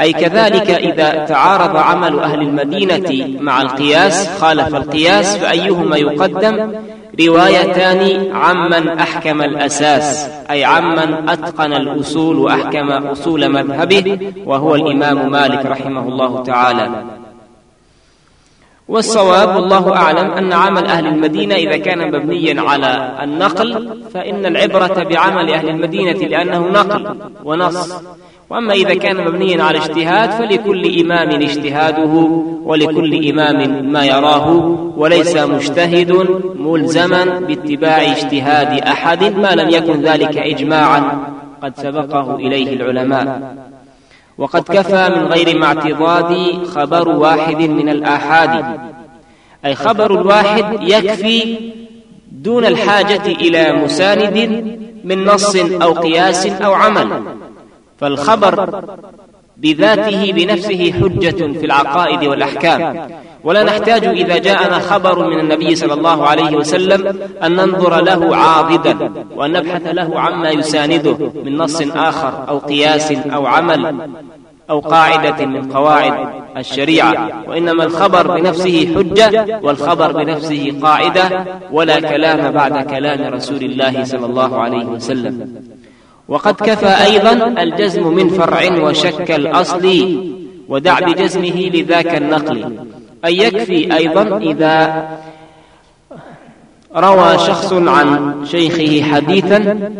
أي كذلك إذا تعارض عمل أهل المدينة مع القياس خالف القياس فأيهما يقدم؟ روايتان عمن أحكم الأساس. أي عمن أتقن الأصول وأحكم أصول مذهبه وهو الإمام مالك رحمه الله تعالى. والصواب والله أعلم أن عمل أهل المدينة إذا كان مبنيا على النقل فإن العبرة بعمل أهل المدينة لأنه نقل ونص. وأما إذا كان مبنيا على اجتهاد فلكل إمام اجتهاده ولكل إمام ما يراه وليس مجتهد ملزما باتباع اجتهاد أحد ما لم يكن ذلك إجماعا قد سبقه إليه العلماء. وقد كفى من غير ما اعتضاد خبر واحد من الآحاد أي خبر الواحد يكفي دون الحاجة إلى مساند من نص أو قياس أو عمل. فالخبر بذاته بنفسه حجة في العقائد والأحكام. ولا نحتاج إذا جاءنا خبر من النبي صلى الله عليه وسلم أن ننظر له عاضدا وأن نبحث له عما يسانده من نص آخر أو قياس أو عمل أو قاعدة من قواعد الشريعة. وإنما الخبر بنفسه حجة والخبر بنفسه قاعدة ولا كلام بعد كلام رسول الله صلى الله عليه وسلم. وقد كفى أيضا الجزم من فرع وشك الأصل ودع بجزمه لذاك النقل. أي يكفي أيضا إذا روى شخص عن شيخه حديثا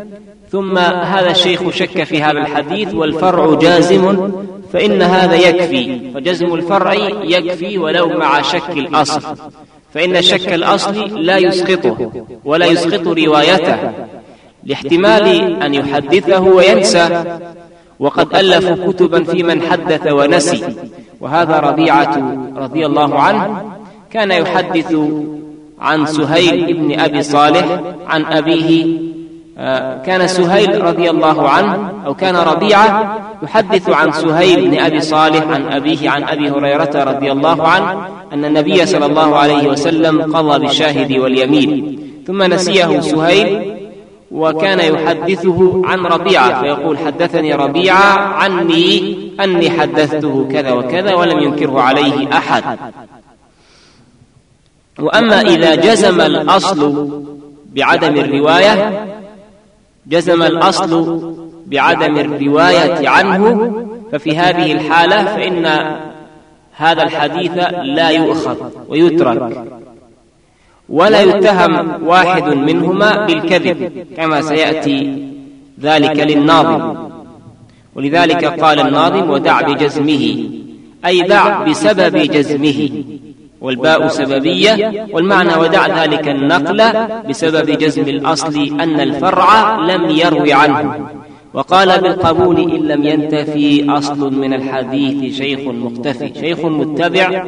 ثم هذا الشيخ شك في هذا الحديث والفرع جازم فإن هذا يكفي. وجزم الفرع يكفي ولو مع شك الأصل. فإن شك الأصل لا يسقطه ولا يسقط روايته. لاحتمال أن يحدثه وينسى. وقد ألفوا كتبا في من حدث ونسي. وهذا ربيعة رضي الله عنه كان يحدث عن سهيل بن أبي صالح عن أبيه. آه، كان سهيل رضي الله عنه أو كان ربيعة يحدث عن سهيل بن أبي صالح عن أبيه عن أبي هريرة رضي الله عنه أن النبي صلى الله عليه وسلم قضى بالشاهد واليمين. ثم نسيه سهيل وكان يحدثه عن ربيعة فيقول حدثني ربيعة عني أني حدثته كذا وكذا ولم ينكره عليه أحد. وأما إذا جزم الأصل بعدم الرواية جزم الأصل بعدم الرواية عنه. ففي هذه الحالة فإن هذا الحديث لا يؤخذ ويترك. ولا يتهم واحد منهما بالكذب كما سيأتي ذلك للناظم. ولذلك قال الناظم ودع بجزمه. أي دع بسبب جزمه. والباء سببية والمعنى ودع ذلك النقل بسبب جزم الأصل أن الفرع لم يروي عنه. وقال بالقبول إن لم ينتفي أصل من الحديث شيخ مختفي شيخ متبع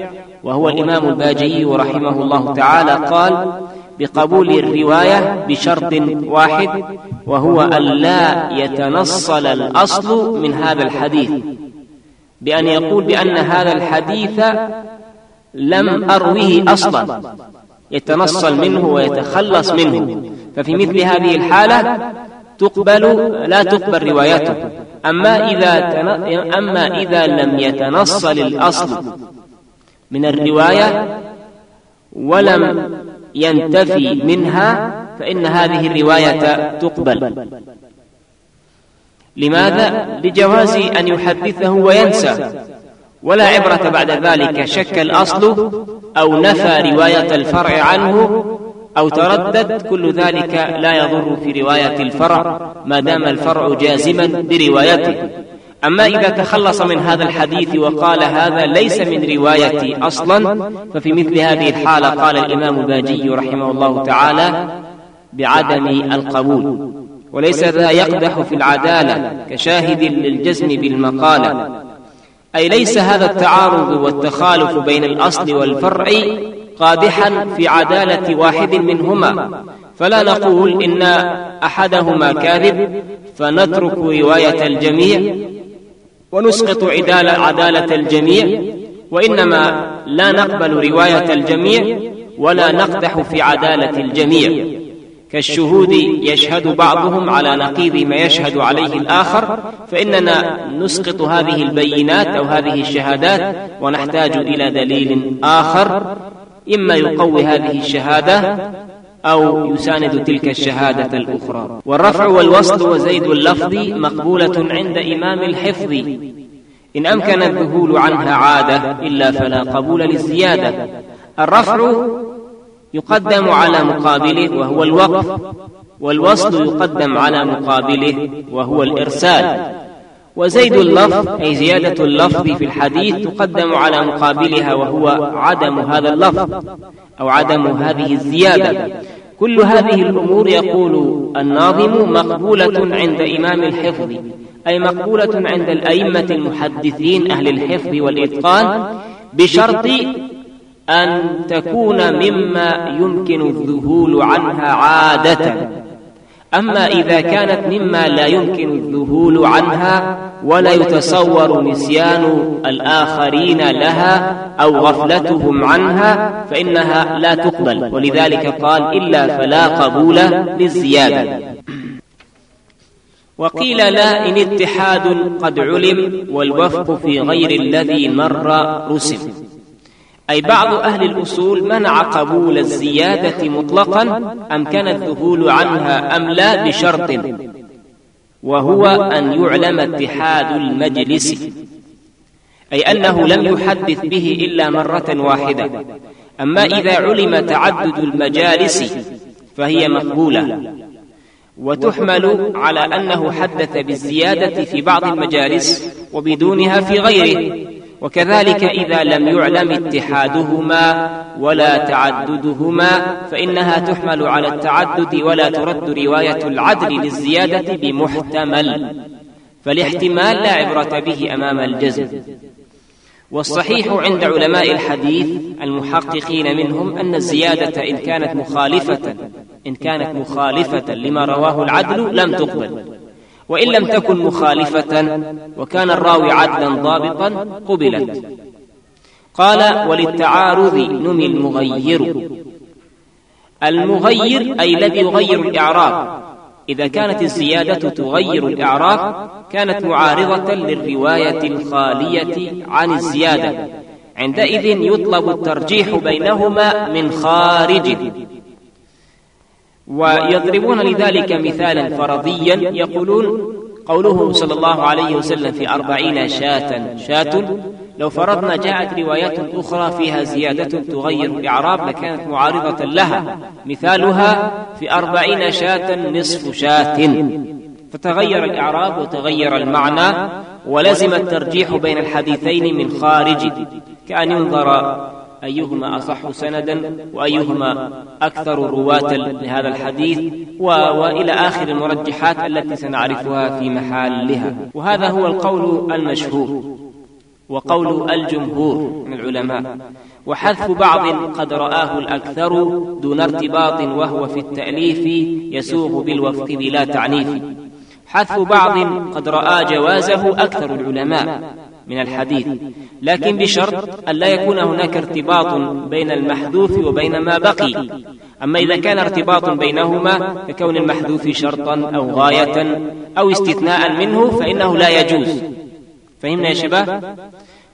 وهو الإمام الباجي رحمه الله تعالى قال بقبول الرواية بشرط واحد وهو أن لا يتنصل الأصل من هذا الحديث. بأن يقول بأن هذا الحديث لم أروه أصلا. يتنصل منه ويتخلص منه. ففي مثل هذه الحالة تقبل لا تقبل روايته. أما إذا أما إذا لم يتنصل الأصل. من الرواية ولم ينتفي منها فإن هذه الرواية تقبل. لماذا؟ لجواز أن يحدثه وينسى. ولا عبرة بعد ذلك شك الأصل أو نفى رواية الفرع عنه أو تردد كل ذلك لا يضر في رواية الفرع ما دام الفرع جازما بروايته. أما إذا تخلص من هذا الحديث وقال هذا ليس من روايتي أصلا ففي مثل هذه الحالة قال الإمام الباجي رحمه الله تعالى بعدم القبول وليس ذا يقدح في العدالة كشاهد للجزم بالمقالة. أي ليس هذا التعارض والتخالف بين الأصل والفرع قادحا في عدالة واحد منهما. فلا نقول إن أحدهما كاذب فنترك رواية الجميع ونسقط عدالة الجميع. وإنما لا نقبل رواية الجميع ولا نقدح في عدالة الجميع. كالشهود يشهد بعضهم على نقيض ما يشهد عليه الآخر فإننا نسقط هذه البينات أو هذه الشهادات ونحتاج إلى دليل آخر إما يقوي هذه الشهادة أو يساند تلك الشهادة الأخرى. والرفع والوصل وزيد اللفظ مقبولة عند إمام الحفظ. إن أمكن الذهول عنها عادة إلا فلا قبول للزيادة. الرفع يقدم على مقابله وهو الوقف. والوصل يقدم على مقابله وهو الإرسال. وزيد اللفظ أي زيادة اللفظ في الحديث تقدم على مقابلها وهو عدم هذا اللفظ. أو عدم هذه الزيادة. كل هذه الأمور يقول الناظم مقبولة عند إمام الحفظ أي مقبولة عند الأئمة المحدثين أهل الحفظ والإتقان بشرط أن تكون مما يمكن الذهول عنها عادة. أما إذا كانت مما لا يمكن الذهول عنها ولا يتصور نسيان الآخرين لها أو غفلتهم عنها فإنها لا تقبل. ولذلك قال إلا فلا قبول للزيادة. وقيل لا إن اتحاد قد علم والوفق في غير الذي مر رسم. أي بعض أهل الأصول منع قبول الزيادة مطلقا؟ أمكن الذهول عنها أم لا بشرط؟ وهو أن يعلم اتحاد المجلس أي أنه لم يحدث به إلا مرة واحدة. أما إذا علم تعدد المجالس فهي مقبولة. وتحمل على أنه حدث بالزيادة في بعض المجالس وبدونها في غيره. وكذلك إذا لم يعلم اتحادهما ولا تعددهما فإنها تحمل على التعدد ولا ترد رواية العدل للزيادة بمحتمل. فالاحتمال لا عبرة به أمام الجزم. والصحيح عند علماء الحديث المحققين منهم أن الزيادة إن كانت مخالفة إن كانت مخالفة لما رواه العدل لم تقبل. وإن لم تكن مخالفة وكان الراوي عدلا ضابطا قبلت. قال وللتعارض نمي المغير. المغير أي الذي يغير الإعراب. إذا كانت الزيادة تغير الإعراب كانت معارضة للرواية الخالية عن الزيادة. عندئذ يطلب الترجيح بينهما من خارج. ويضربون لذلك مثالا فرضيا يقولون قوله صلى الله عليه وسلم في أربعين شاة شاة لو فرضنا جاءت روايات أخرى فيها زيادة تغير الإعراب لكانت معارضة لها. مثالها في أربعين شاة نصف شاة. فتغير الإعراب وتغير المعنى ولزم الترجيح بين الحديثين من خارج. كأن ينظر أيهما أصح سندا وأيهما أكثر رواة لهذا الحديث. وإلى آخر المرجحات التي سنعرفها في محلها. وهذا هو القول المشهور وقول الجمهور من العلماء. وحذف بعض قد رآه الأكثر دون ارتباط وهو في التأليف يسوغ بالوفق بلا تعنيف. حذف بعض قد رأى جوازه أكثر العلماء. من الحديث. لكن بشرط أن لا يكون هناك ارتباط بين المحذوف وبين ما بقي. أما إذا كان ارتباط بينهما ككون المحذوف شرطا أو غاية أو استثناء منه فإنه لا يجوز. فهمنا يا شباب؟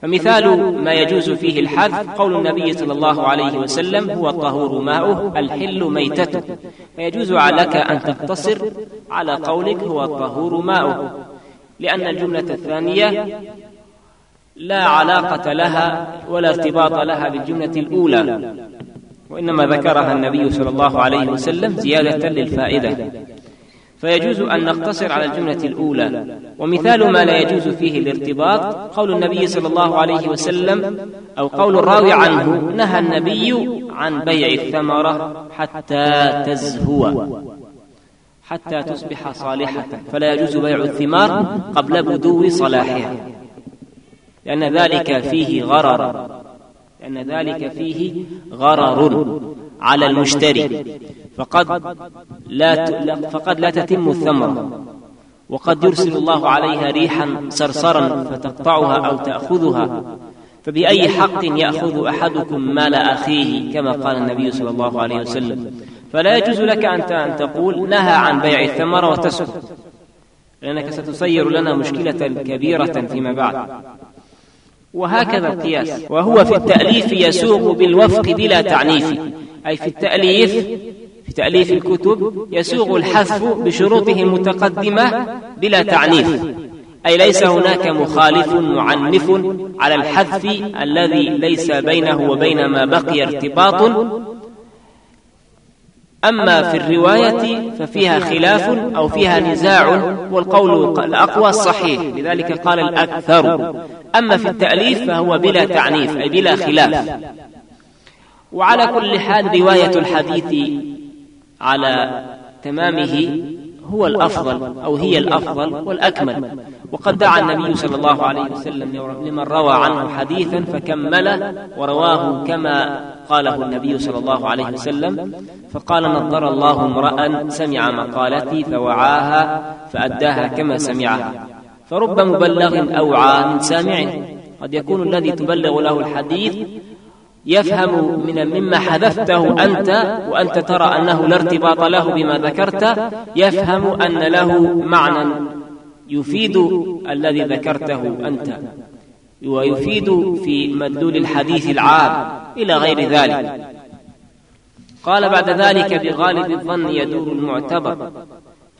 فمثال ما يجوز فيه الحذف قول النبي صلى الله عليه وسلم هو الطهور ماؤه الحل ميتته. فيجوز لك أن تقتصر على قولك هو الطهور ماؤه. لأن الجملة الثانية لا علاقة لها ولا ارتباط لها بالجملة الأولى وإنما ذكرها النبي صلى الله عليه وسلم زيادة للفائدة. فيجوز أن نقتصر على الجملة الأولى. ومثال ما لا يجوز فيه الارتباط قول النبي صلى الله عليه وسلم أو قول الراوي عنه نهى النبي عن بيع الثمرة حتى تزهو. حتى تصبح صالحة. فلا يجوز بيع الثمار قبل بدو صلاحها. لأن ذلك فيه غرر. لأن ذلك فيه غرر على المشتري. فقد لا فقد لا تتم الثمرة. وقد يرسل الله عليها ريحا صرصرا فتقطعها أو تأخذها. فبأي حق يأخذ أحدكم مال أخيه كما قال النبي صلى الله عليه وسلم. فلا يجوز لك أن تقول نهى عن بيع الثمرة وتسكت لأنك ستسير لنا مشكلة كبيرة فيما بعد. وهكذا القياس. وهو في التأليف يسوق بالوفق بلا تعنيف. أي في التأليف في تأليف الكتب يسوغ الحذف بشروطه المتقدمة بلا تعنيف. أي ليس هناك مخالف معنف على الحذف الذي ليس بينه وبين ما بقي ارتباط أما في الرواية ففيها خلاف أو فيها نزاع والقول الأقوى الصحيح. لذلك قال الأكثر. أما في التأليف فهو بلا تعنيف أي بلا خلاف. وعلى كل حال رواية الحديث على تمامه. هو الأفضل أو هي الأفضل. والأكمل. وقد دعا النبي صلى الله عليه وسلم لمن روى عنه حديثا فكمل ورواه كما قاله النبي صلى الله عليه وسلم. فقال نظر الله امرأ سمع مقالتي فوعاها فأداها كما سمعها. فرب مبلغ أوعى من سامع. قد يكون الذي تبلغ له الحديث يفهم من مما حذفته أنت وأنت ترى أنه لا ارتباط له بما ذكرت يفهم أن له معنى يفيد الذي ذكرته أنت. ويفيد في مدلول الحديث العام إلى غير ذلك. قال بعد ذلك بغالب الظن يدور المعتبر.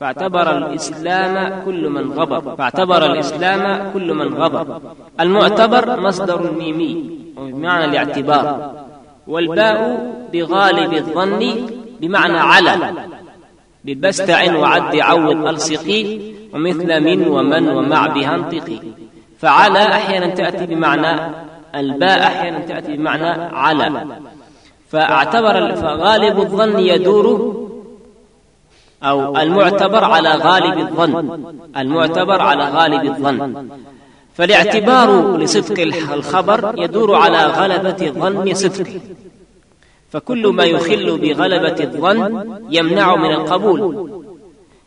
فاعتبر الإسلام كل من غبر فاعتبر الإسلام كل من غبر المعتبر مصدر ميمي. بمعنى الاعتبار. والباء بغالب الظن بمعنى على. بالبستع وعد عوض ألصقي. ومثل من ومن ومع بها انطقي فعلى أحيانا تأتي بمعنى الباء أحيانا تأتي بمعنى على. فاعتبر فغالب الظن يدور أو المعتبر على غالب الظن. المعتبر على غالب الظن. فالاعتبار لصدق الخبر يدور على غلبة ظن صدقه. فكل ما يخل بغلبة الظن يمنع من القبول.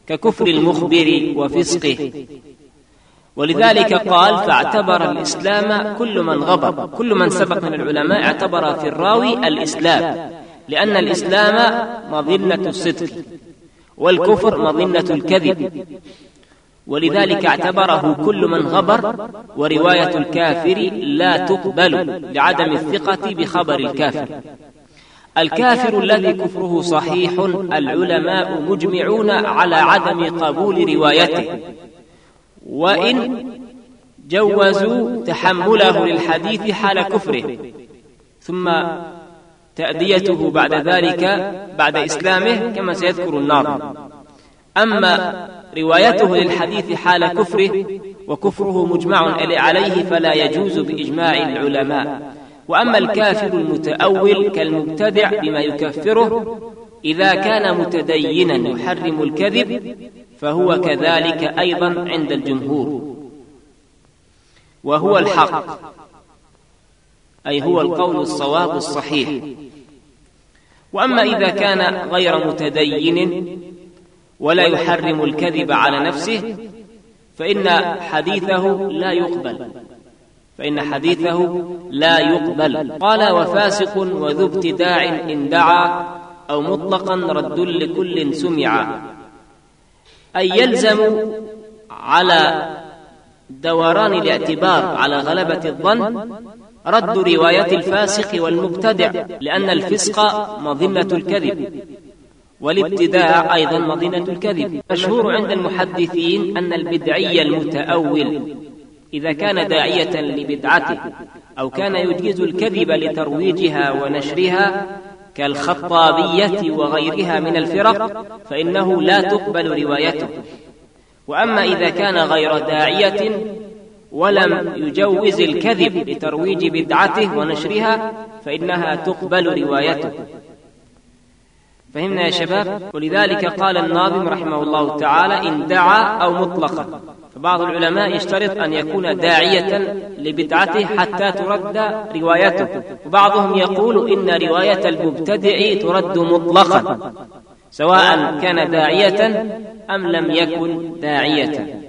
ككفر المخبر وفسقه ولذلك قال فاعتبر الإسلام كل من غبر كل من سبق من العلماء. اعتبر في الراوي الإسلام. لأن الإسلام مظنة الصدق. والكفر مظنة الكذب. ولذلك اعتبره كل من غبر ورواية الكافر لا تقبل لعدم الثقة بخبر الكافر. الكافر. الذي كفره صحيح العلماء مجمعون على عدم قبول روايته. وإن جوزوا تحمله للحديث حال كفره. ثم تأديته بعد ذلك بعد إسلامه كما سيذكر النار. أما روايته للحديث حال كفره وكفره مجمع عليه فلا يجوز بإجماع العلماء. وأما الكافر المتأول كالمبتدع بما يكفره إذا كان متدينا يحرم الكذب فهو كذلك أيضا عند الجمهور. وهو الحق. أي هو القول الصواب الصحيح. وأما إذا كان غير متدين ولا يحرم الكذب على نفسه فإن حديثه لا يقبل. فإن حديثه لا يقبل. قال وفاسق وذو ابتداع إن دعا أو مطلقا رد لكل سمع. أي يلزم على دوران الاعتبار على غلبة الظن رد رواية الفاسق والمبتدع لأن الفسق مظنة الكذب. والابتداع أيضا مظنة الكذب. مشهور عند المحدثين أن البدعي المتأول إذا كان داعية لبدعته أو كان يجيز الكذب لترويجها ونشرها كالخطابية وغيرها من الفرق فإنه لا تقبل روايته. وأما إذا كان غير داعية ولم يجوز الكذب لترويج بدعته ونشرها فإنها تقبل روايته. فهمنا يا شباب؟ ولذلك قال الناظم رحمه الله تعالى إن دعا أو مطلقا. فبعض العلماء يشترط أن يكون داعية لبدعته حتى ترد روايته. وبعضهم يقول إن رواية المبتدع ترد مطلقا سواء كان داعية أم لم يكن داعية.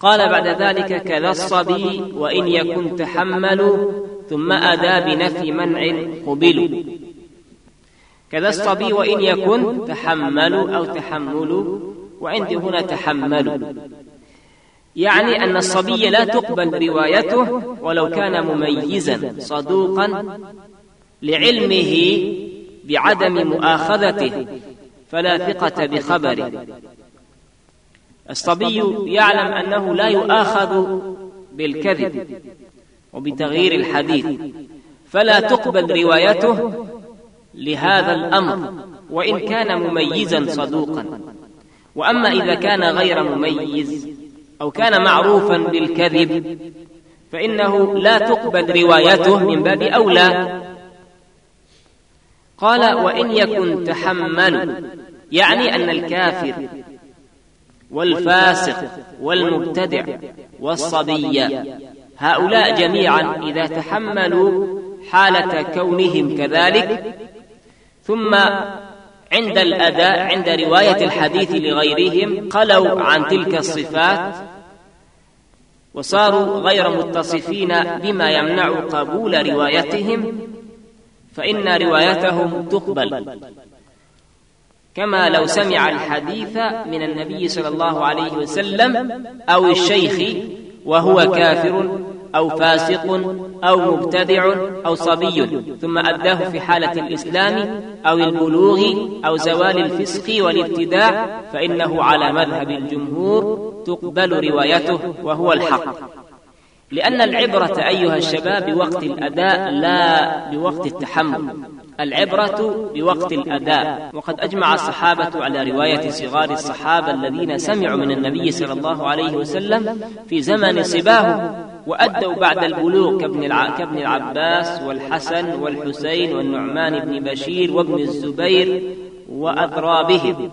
قال بعد ذلك كذا الصبي وإن يكن تحملوا ثم أدى بنفي منع قبلوا. كذا الصبي وإن يكن تحملوا أو تحملوا وعندي هنا تحملوا. يعني أن الصبي لا تقبل روايته ولو كان مميزا صدوقا لعلمه بعدم مؤاخذته فلا ثقة بخبره. الصبي يعلم أنه لا يؤاخذ بالكذب وبتغيير الحديث فلا تقبل روايته لهذا الأمر وإن كان مميزا صدوقا. وأما إذا كان غير مميز أو كان معروفا بالكذب فإنه لا تقبل روايته من باب أولى. قال وإن يكن تحمل يعني أن الكافر والفاسق والمبتدع والصبي. هؤلاء جميعا إذا تحملوا حالة كونهم كذلك ثم عند الأداء عند رواية الحديث لغيرهم خلوا عن تلك الصفات وصاروا غير متصفين بما يمنع قبول روايتهم فإن روايتهم تقبل. كما لو سمع الحديث من النبي صلى الله عليه وسلم أو الشيخ وهو كافر أو فاسق أو مبتدع أو صبي. ثم أداه في حالة الإسلام أو البلوغ أو زوال الفسق والابتداع. فإنه على مذهب الجمهور تقبل روايته وهو الحق. لأن العبرة أيها الشباب بوقت الأداء لا بوقت التحمل. العبرة بوقت الأداء. وقد أجمع الصحابة على رواية صغار الصحابة الذين سمعوا من النبي صلى الله عليه وسلم في زمن صباه وأدوا بعد البلوغ كابن, الع... كابن العباس والحسن والحسين والنعمان بن بشير وابن الزبير وأضرابهم.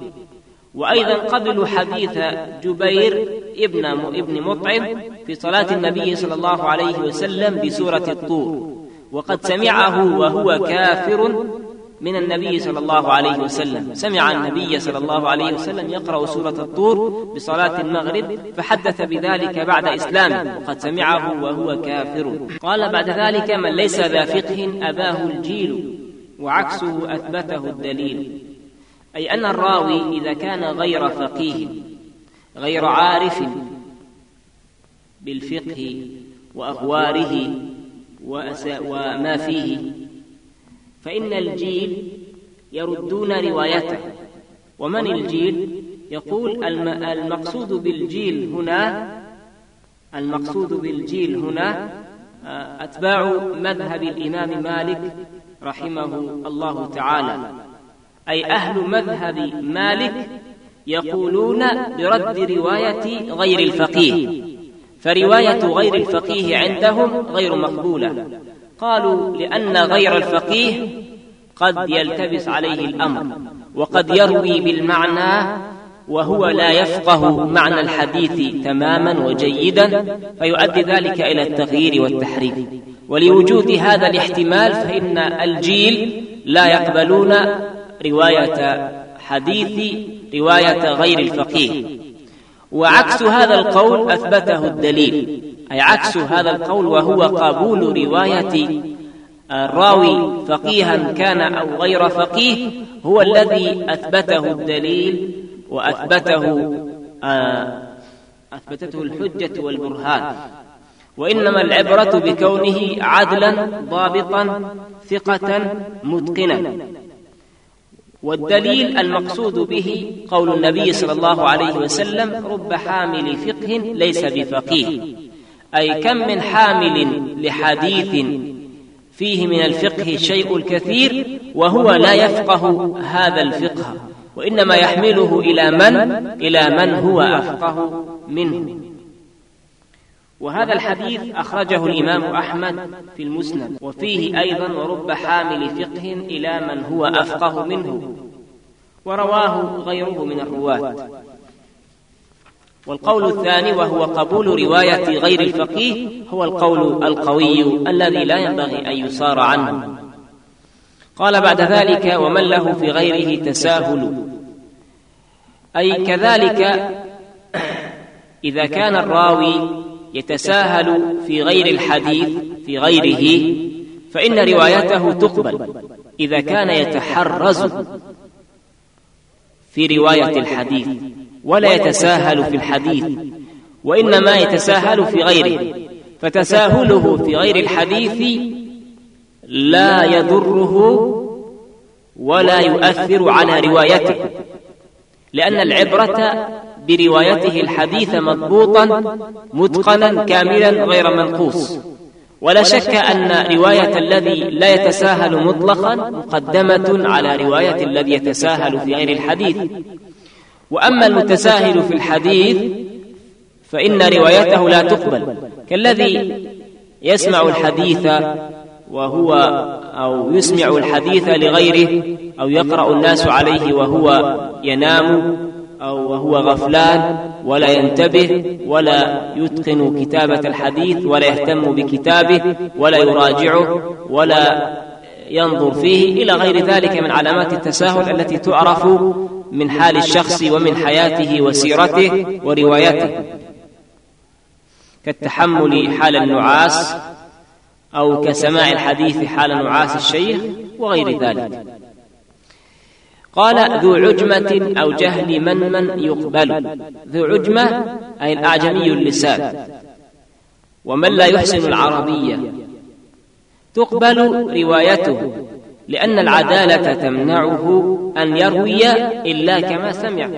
وأيضا قبلوا حديث جبير ابن ابن مطعم في صلاة النبي صلى الله عليه وسلم بسورة الطور. وقد سمعه وهو كافر من النبي صلى الله عليه وسلم. سمع النبي صلى الله عليه وسلم يقرأ سورة الطور بصلاة المغرب فحدث بذلك بعد إسلامه وقد سمعه وهو كافر. قال بعد ذلك من ليس ذا فقه أباه الجيل وعكسه أثبته الدليل. أي أن الراوي إذا كان غير فقيه غير عارف بالفقه وأغواره وما فيه. فإن الجيل يردون روايته. ومن الجيل؟ يقول المقصود بالجيل هنا المقصود بالجيل هنا آه، أتباع مذهب الإمام مالك رحمه الله تعالى. أي أهل مذهب مالك يقولون برد رواية غير الفقيه. فرواية غير الفقيه عندهم غير مقبولة. قالوا لأن غير الفقيه قد يلتبس عليه الأمر وقد يروي بالمعنى وهو لا يفقه معنى الحديث تماما وجيدا فيؤدي ذلك إلى التغيير والتحريف. ولوجود هذا الاحتمال فإن الجيل لا يقبلون رواية حديث رواية غير الفقيه. وعكس هذا القول أثبته الدليل. أي عكس هذا القول وهو قبول رواية الراوي فقيها كان أو غير فقيه هو الذي أثبته الدليل وأثبته آه، أثبتته الحجة والبرهان. وإنما العبرة بكونه عدلا ضابطا ثقة متقنا. والدليل المقصود به قول النبي صلى الله عليه وسلم رب حامل فقه ليس بفقيه. أي كم من حامل لحديث فيه من الفقه شيء الكثير وهو لا يفقه هذا الفقه. وإنما يحمله إلى من؟ إلى من؟ هو أفقه منه. وهذا الحديث أخرجه الإمام أحمد في المسند. وفيه أيضا ورب حامل فقه إلى من هو أفقه منه. ورواه غيره من الرواة. والقول الثاني وهو قبول رواية غير الفقيه هو القول القوي الذي لا ينبغي أن يصار عنه. قال بعد ذلك ومن له في غيره تساهل. أي كذلك إذا كان الراوي يتساهل في غير الحديث في غيره فإن روايته تقبل إذا كان يتحرز في رواية الحديث ولا يتساهل في الحديث وإنما يتساهل في غيره فتساهله في غير الحديث لا يضره ولا يؤثر على روايته لأن العبرة بروايته الحديث مضبوطا متقنا كاملا غير منقوص. ولا شك أن رواية الذي لا يتساهل مطلقا مقدمة على رواية الذي يتساهل في غير الحديث. وأما المتساهل في الحديث فإن روايته لا تقبل. كالذي يسمع الحديث وهو أو يسمع الحديث لغيره أو يقرأ الناس عليه وهو ينام أو وهو غفلان ولا ينتبه ولا يتقن كتابة الحديث ولا يهتم بكتابه ولا يراجعه ولا ينظر فيه إلى غير ذلك من علامات التساهل التي تعرف من حال الشخص ومن حياته وسيرته وروايته. كالتحمل حال النعاس أو كسماع الحديث حال نعاس الشيخ وغير ذلك. قال ذو عجمة أو جهل من من يقبل. ذو عجمة أي الأعجمي اللسان. ومن لا يحسن العربية. تقبل روايته لأن العدالة تمنعه أن يروي إلا كما سمع.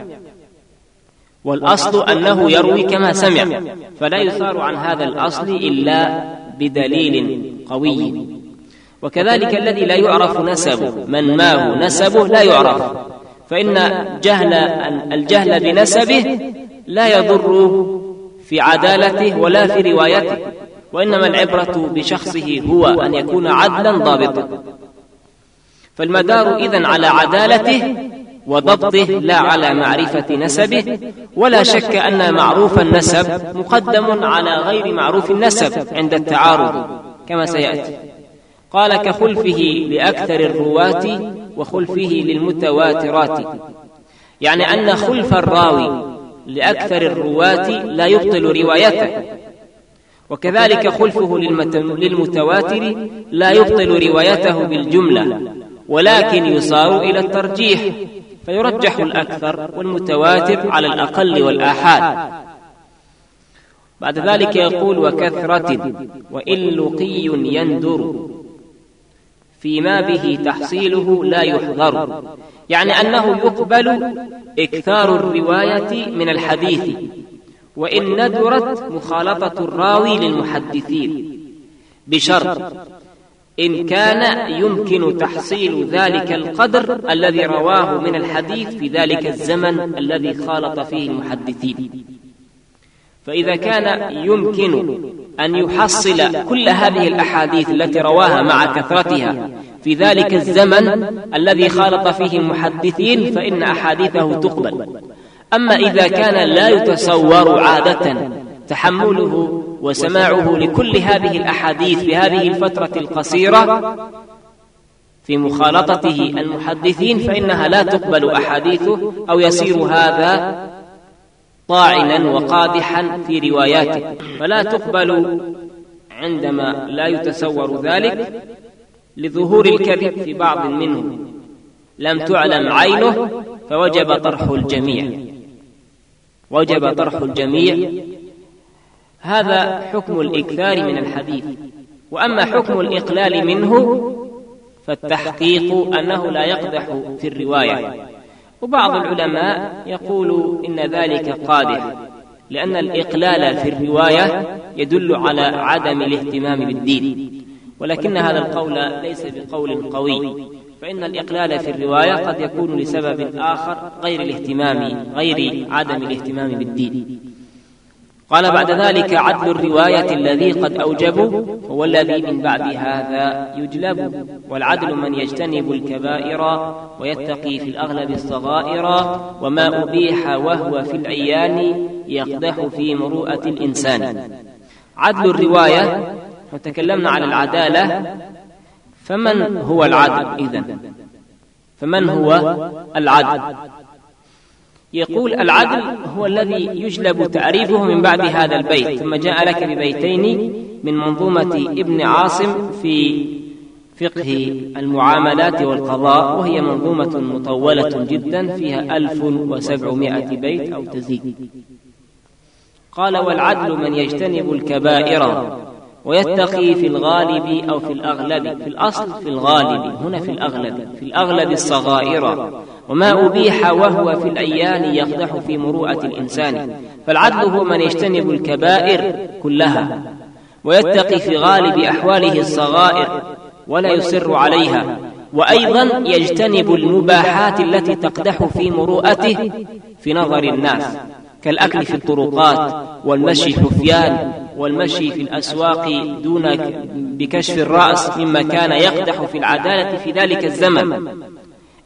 والأصل أنه يروي كما سمع فلا يثار عن هذا الأصل إلا بدليل قوي. وكذلك الذي لا يعرف نسبه. من ما هو نسبه لا يعرف. فإن جهل الجهل بنسبه لا يضر في عدالته ولا في روايته. وإنما العبرة بشخصه هو أن يكون عدلا ضابطا. فالمدار إذن على عدالته وضبطه لا على معرفة نسبه ولا شك أن معروف النسب مقدم على غير معروف النسب عند التعارض. كما سيأتي. قال كخلفه لأكثر الرواة وخلفه للمتواترات. يعني أن خلف الراوي لأكثر الرواة لا يبطل روايته. وكذلك خلفه للمتواتر لا يبطل روايته بالجملة. ولكن يصار إلى الترجيح. فيرجح الأكثر والمتواتر على الأقل والآحاد. بعد ذلك يقول وكثرة وإن لقي يندر. فيما به تحصيله لا يحضر. يعني أنه يقبل إكثار الرواية من الحديث وإن ندرت مخالطة الراوي للمحدثين. بشرط إن كان يمكن تحصيل ذلك القدر الذي رواه من الحديث في ذلك الزمن الذي خالط فيه المحدثين. فإذا كان يمكن أن يحصل كل هذه الأحاديث التي رواها مع كثرتها. في ذلك الزمن الذي خالط فيه المحدثين فإن أحاديثه تقبل. أما إذا كان لا يتصور عادة تحمله وسماعه لكل هذه الأحاديث في هذه الفترة القصيرة في مخالطته المحدثين فإنها لا تقبل أحاديثه أو يصير هذا طاعنا وقادحا في رواياته. فلا تقبل عندما لا يتصور ذلك لظهور الكذب في بعض منهم لم تعلم عينه فوجب طرح الجميع. وجب طرح الجميع. هذا حكم الإكثار من الحديث. وأما حكم الإقلال منه فالتحقيق أنه لا يقدح في الرواية. وبعض العلماء يقول إن ذلك قادح لأن الإقلال في الرواية يدل على عدم الاهتمام بالدين. ولكن هذا القول ليس بقول قوي. فإن الإقلال في الرواية قد يكون لسبب آخر غير الاهتمام غير عدم الاهتمام بالدين. قال بعد ذلك عدل الرواية الذي قد أوجبوا هو الذي من بعد هذا يجلب. والعدل من يجتنب الكبائر ويتقي في الأغلب الصغائر وما أبيح وهو في العيان يقدح في مروءة الإنسان. عدل الرواية وتكلمنا عن العدالة فمن هو العدل إذن؟ فمن هو العدل؟ يقول العدل هو الذي يجلب تعريفه من بعد هذا البيت. ثم جاء لك ببيتين من منظومة ابن عاصم في فقه المعاملات والقضاء. وهي منظومة مطولة جدا فيها ألف وسبعمائة بيت أو تزيد. قال والعدل من يجتنب الكبائر. ويتقي في الغالب أو في الأغلب في الأصل في الغالب هنا في الأغلب في الأغلب الصغائر. وما أبيح وهو في الأيام يقدح في مروءة الإنسان. فالعدل هو من يجتنب الكبائر كلها. ويتقي في غالب أحواله الصغائر ولا يصر عليها. وأيضا يجتنب المباحات التي تقدح في مروءته في نظر الناس. كالأكل في الطرقات والمشي حفيان والمشي في الأسواق دون بكشف الرأس مما كان يقدح في العدالة في ذلك الزمن.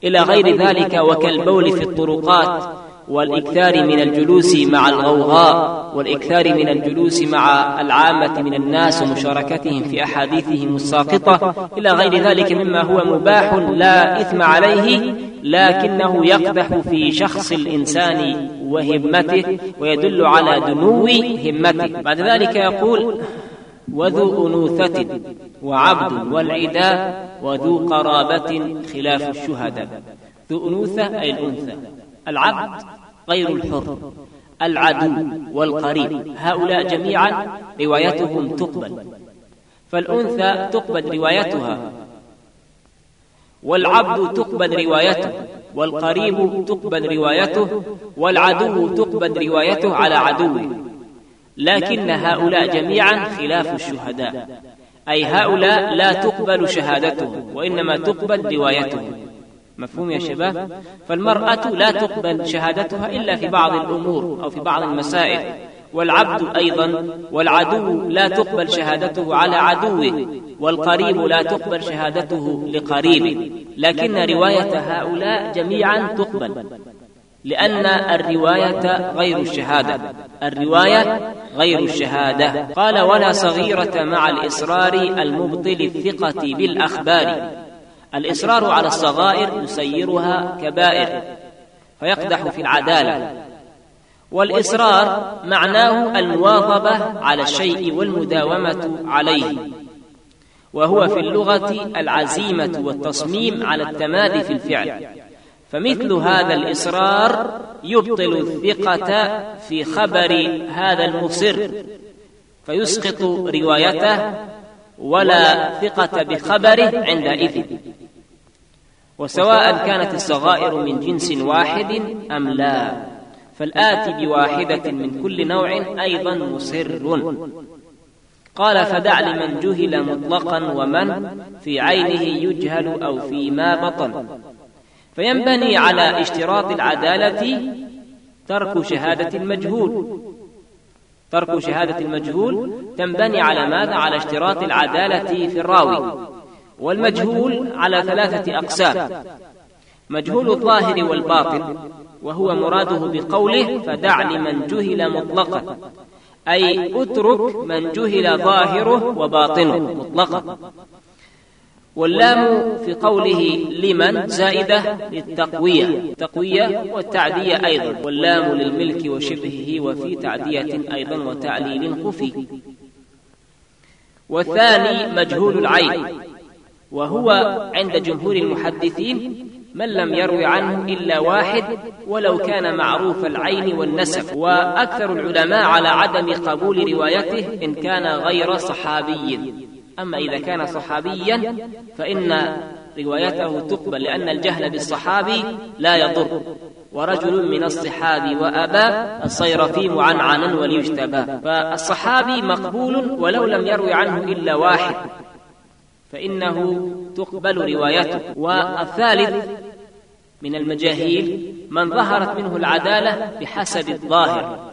إلى غير ذلك وكالبول في الطرقات والإكثار من الجلوس مع الغوغاء والإكثار من الجلوس مع العامة من الناس ومشاركتهم في أحاديثهم الساقطة. إلى غير ذلك مما هو مباح لا إثم عليه لكنه يقدح في شخص الإنسان وهمته ويدل على دنو همته. بعد ذلك يقول وذو أنوثة وعبد والعداء وذو قرابة خلاف الشهداء. ذو أنوثة أي الأنثى. العبد غير الحر العدو والقريب. هؤلاء جميعا روايتهم تقبل. فالأنثى تقبل روايتها والعبد تقبل روايته والقريب تقبل روايته والعدو تقبل روايته على عدوه. لكن هؤلاء جميعا خلاف الشهداء. أي هؤلاء لا تقبل شهادتهم وإنما تقبل روايتهم. مفهوم يا شباب؟ فالمرأة لا تقبل شهادتها إلا في بعض الأمور أو في بعض المسائل. والعبد أيضا والعدو لا تقبل شهادته على عدوه والقريب لا تقبل شهادته لقريبه لكن رواية هؤلاء جميعا تقبل لأن الرواية غير الشهادة. الرواية غير الشهادة. قال ولا صغيرة مع الإصرار المبطل الثقة بالأخبار. الإصرار على الصغائر يسيرها كبائر فيقدح في العدالة. والإصرار معناه المواظبة على الشيء والمداومة عليه. وهو في اللغة العزيمة والتصميم على التمادي في الفعل. فمثل هذا الإصرار يبطل الثقة في خبر هذا المصر فيسقط روايته ولا ثقة بخبره عندئذ. وسواء كانت الصغائر من جنس واحد أم لا. فالآتي بواحدة من كل نوع أيضا مصر قال فدع لمن جهل مطلقا ومن في عينه يجهل أو فيما بطن. فينبني على اشتراط العدالة ترك شهادة المجهول. ترك شهادة المجهول. تنبني على ماذا؟ على اشتراط العدالة في الراوي. والمجهول على ثلاثة أقسام. مجهول الظاهر والباطن وهو مراده بقوله فدع لمن جهل مطلقا أي اترك من جهل ظاهره وباطنه مطلقا. واللام في قوله لمن زائدة للتقوية تقوية والتعدية أيضا. واللام للملك وشبهه وفي تعدية أيضا وتعليل خفي. والثاني مجهول العين. وهو عند جمهور المحدثين من لم يروي عنه إلا واحد ولو كان معروف العين والنسب. وأكثر العلماء على عدم قبول روايته إن كان غير صحابي. أما إذا كان صحابيا فإن روايته تقبل لأن الجهل بالصحابي لا يضر. ورجل من الصحابي وأبى الصيرفي معنعنا وليجتبى. فالصحابي مقبول ولو لم يروي عنه إلا واحد. فإنه تقبل روايته. والثالث من المجاهيل من ظهرت منه العدالة بحسب الظاهر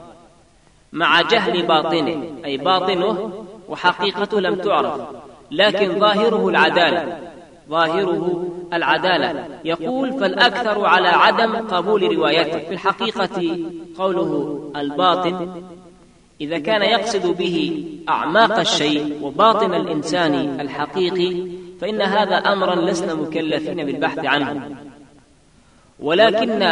مع جهل باطنه أي باطنه وحقيقته لم تعرف لكن ظاهره العدالة. ظاهره العدالة. يقول فالأكثر على عدم قبول روايته. في الحقيقة قوله الباطن إذا كان يقصد به أعماق الشيء وباطن الإنسان الحقيقي فإن هذا أمرا لسنا مكلفين بالبحث عنه. ولكن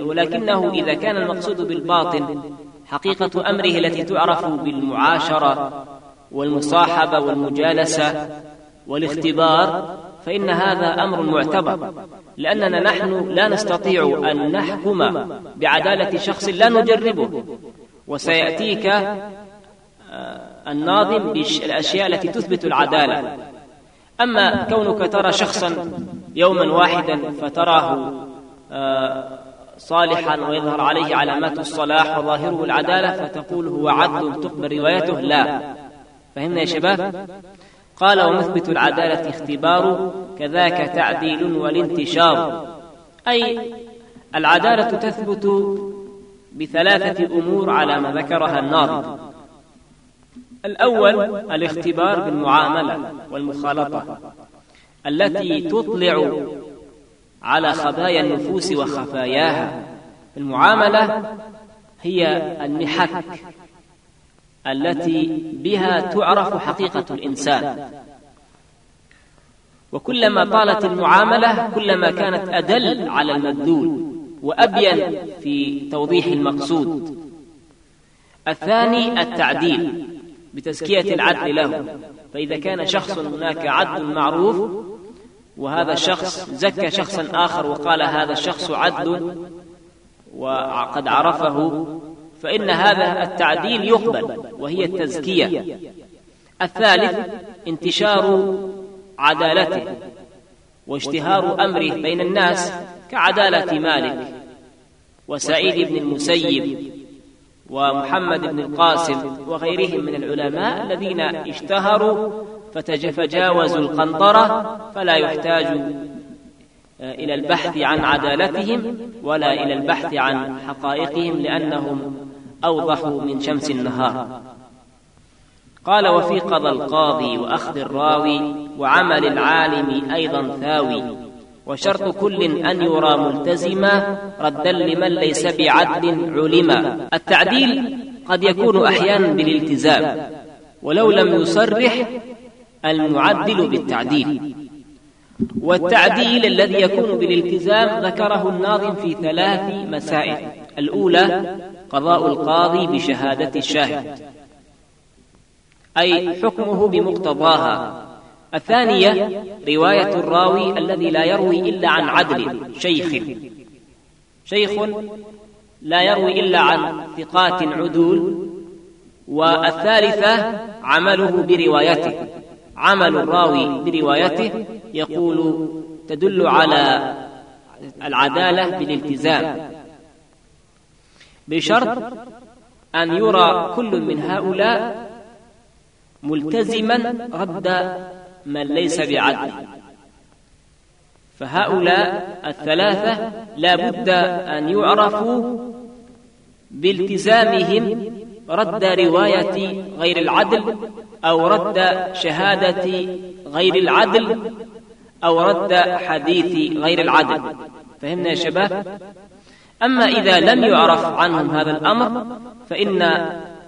ولكنه إذا كان المقصود بالباطن حقيقة أمره التي تعرف بالمعاشرة والمصاحبة والمجالسة والاختبار فإن هذا أمر معتبر لأننا نحن لا نستطيع أن نحكم بعدالة شخص لا نجربه. وسيأتيك آه، الناظم بالأشياء التي تثبت العدالة. أما كونك ترى شخصا يوما واحدا فتراه آه، صالحا ويظهر عليه علامات الصلاح وظاهره العدالة فتقول هو عدل تقبل روايته؟ لا. فهمنا يا شباب؟ قال ومثبت العدالة اختبار كذاك تعديل والانتشار. أي العدالة تثبت بثلاثة أمور على ما ذكرها الناظم. الأول الاختبار بالمعاملة والمخالطة التي تطلع على خبايا النفوس وخفاياها. المعاملة هي النحك التي بها تعرف حقيقة الإنسان. وكلما طالت المعاملة كلما كانت أدل على المدلول وأبين في توضيح المقصود. الثاني التعديل بتزكية العدل له. فإذا كان شخص هناك عدل معروف وهذا الشخص زكى شخصا آخر وقال هذا الشخص عدل وقد عرفه فإن هذا التعديل يقبل وهي التزكية. الثالث انتشار عدالته واشتهار أمره بين الناس كعدالة مالك. وسعيد بن المسيب ومحمد بن القاسم وغيرهم من العلماء الذين اشتهروا فتجاوزوا القنطرة فلا يحتاج آه، إلى البحث عن عدالتهم ولا إلى البحث عن حقائقهم لأنهم أوضحوا من شمس النهار. قال وفي قضى القاضي وأخذ الراوي وعمل العالم أيضا ثاوي وشرط كل أن يرى ملتزما ردا لمن ليس بعدل علما التعديل قد يكون أحيانا بالالتزام ولو لم يصرح المعدل بالتعديل. والتعديل الذي يكون بالالتزام ذكره الناظم في ثلاث مسائل. الأولى قضاء القاضي بشهادة الشاهد أي حكمه بمقتضاها. الثانية رواية الراوي الذي لا يروي إلا عن عدل شيخ. شيخ. لا يروي إلا عن ثقات عدول. والثالثة عمله بروايته. عمل الراوي بروايته. يقول تدل على العدالة بالالتزام. بشرط أن يرى كل من هؤلاء ملتزما رد من ليس بعدل. فهؤلاء الثلاثة لا بد أن يعرفوا بالتزامهم رد رواية غير العدل أو رد شهادة غير العدل أو رد حديث غير العدل. فهمنا يا شباب؟ أما إذا لم يعرف عنهم هذا الأمر فإن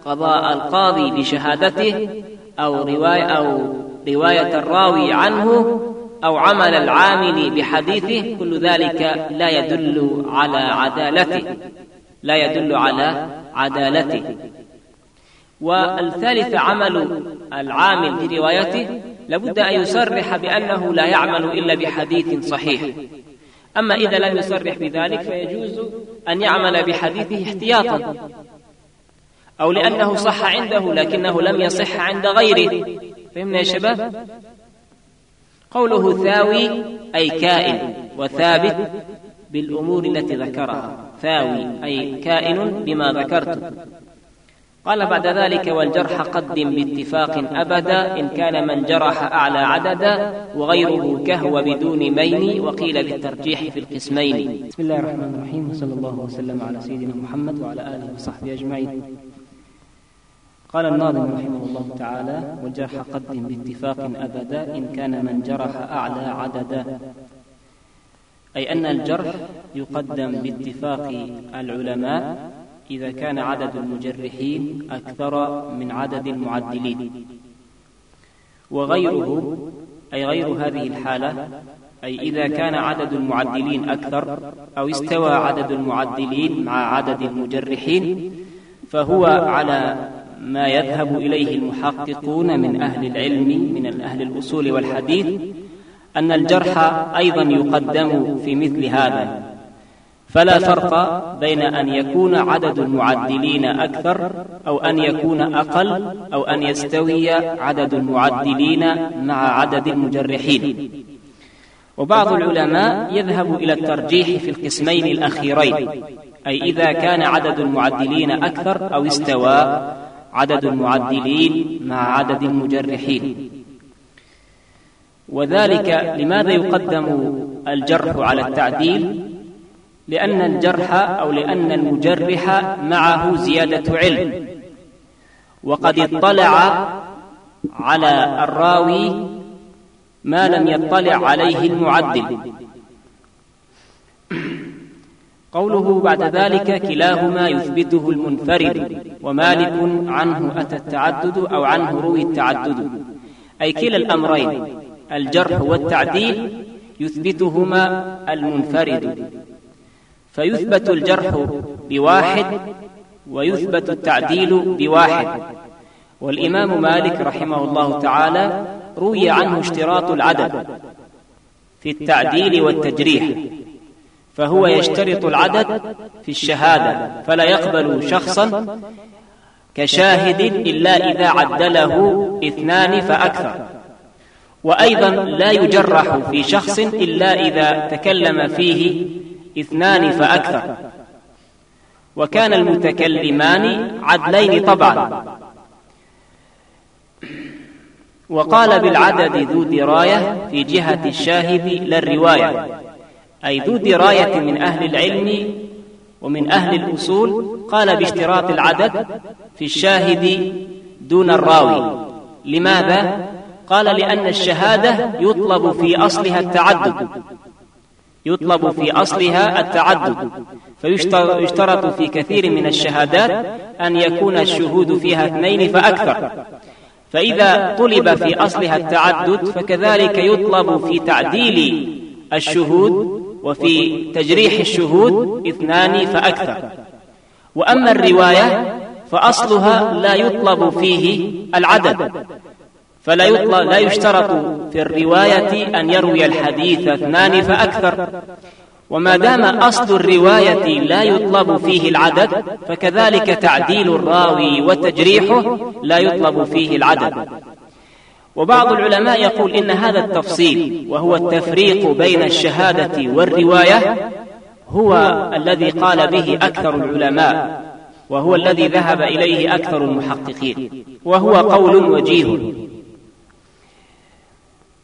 قضاء القاضي بشهادته أو رواية, أو رواية الراوي عنه أو عمل العامل بحديثه كل ذلك لا يدل على عدالته. لا يدل على عدالته. والثالث عمل العامل بروايته لابد أن يصرح بأنه لا يعمل إلا بحديث صحيح. أما إذا لم يصرح بذلك فيجوز أن يعمل بحديثه احتياطا. أو لأنه صح عنده لكنه لم يصح عند غيره. فهمنا يا شباب؟ قوله ثاوي أي كائن وثابت بالأمور التي ذكرها. ثاوي أي كائن بما ذكرت. قال بعد ذلك والجرح قدم باتفاق أبدا إن كان من جرح أعلى عددا وغيره كهو بدون مين وقيل بالترجيح في القسمين. بسم الله الرحمن الرحيم وصلى الله وسلم على سيدنا محمد وعلى آله وصحبه أجمعين. قال الناظم رحمه الله تعالى والجرح قدم باتفاق أبدا إن كان من جرح أعلى عددا. أي أن الجرح يقدم باتفاق العلماء إذا كان عدد المجرحين أكثر من عدد المعدلين. وغيره أي غير هذه الحالة أي إذا كان عدد المعدلين أكثر أو استوى عدد المعدلين مع عدد المجرحين فهو على ما يذهب إليه المحققون من أهل العلم من أهل الأصول والحديث أن الجرح أيضا يقدم في مثل هذا. فلا فرق بين أن يكون عدد المعدلين أكثر أو أن يكون أقل أو أن يستوي عدد المعدلين مع عدد المجرحين. وبعض العلماء يذهب إلى الترجيح في القسمين الأخيرين أي إذا كان عدد المعدلين أكثر أو استوى عدد المعدلين مع عدد المجرحين. وذلك لماذا يقدم الجرح على التعديل؟ لأن الجرح أو لأن المجرح معه زيادة علم. وقد اطلع على الراوي ما لم يطلع عليه المعدل. قوله بعد ذلك كلاهما يثبته المنفرد ومالك عنه أتى التعدد أو عنه روي التعدد. أي كلا الأمرين الجرح والتعديل يثبتهما المنفرد. فيثبت الجرح بواحد ويثبت التعديل بواحد. والإمام مالك رحمه الله تعالى روي عنه اشتراط العدد في التعديل والتجريح. فهو يشترط العدد في الشهادة فلا يقبل شخصا كشاهد إلا إذا عدله اثنان فأكثر. وأيضا لا يجرح في شخص إلا إذا تكلم فيه اثنان فأكثر. وكان المتكلمان عدلين طبعا. وقال بالعدد ذو دراية في جهة الشاهد لا الرواية. أي ذو دراية من أهل العلم ومن أهل الأصول قال باشتراط العدد في الشاهد دون الراوي. لماذا؟ قال لأن الشهادة يطلب في أصلها التعدد. يطلب في أصلها التعدد. فيشترط في كثير من الشهادات أن يكون الشهود فيها اثنين فأكثر. فإذا طلب في أصلها التعدد فكذلك يطلب في تعديل الشهود وفي تجريح الشهود اثنان فأكثر. وأما الرواية فأصلها لا يطلب فيه العدد فلا يطلق لا يشترط في الرواية أن يروي الحديث اثنان فأكثر. وما دام أصل الرواية لا يطلب فيه العدد فكذلك تعديل الراوي وتجريحه لا يطلب فيه العدد. وبعض العلماء يقول إن هذا التفصيل وهو التفريق بين الشهادة والرواية هو الذي قال به أكثر العلماء وهو الذي ذهب إليه أكثر المحققين. وهو قول وجيه.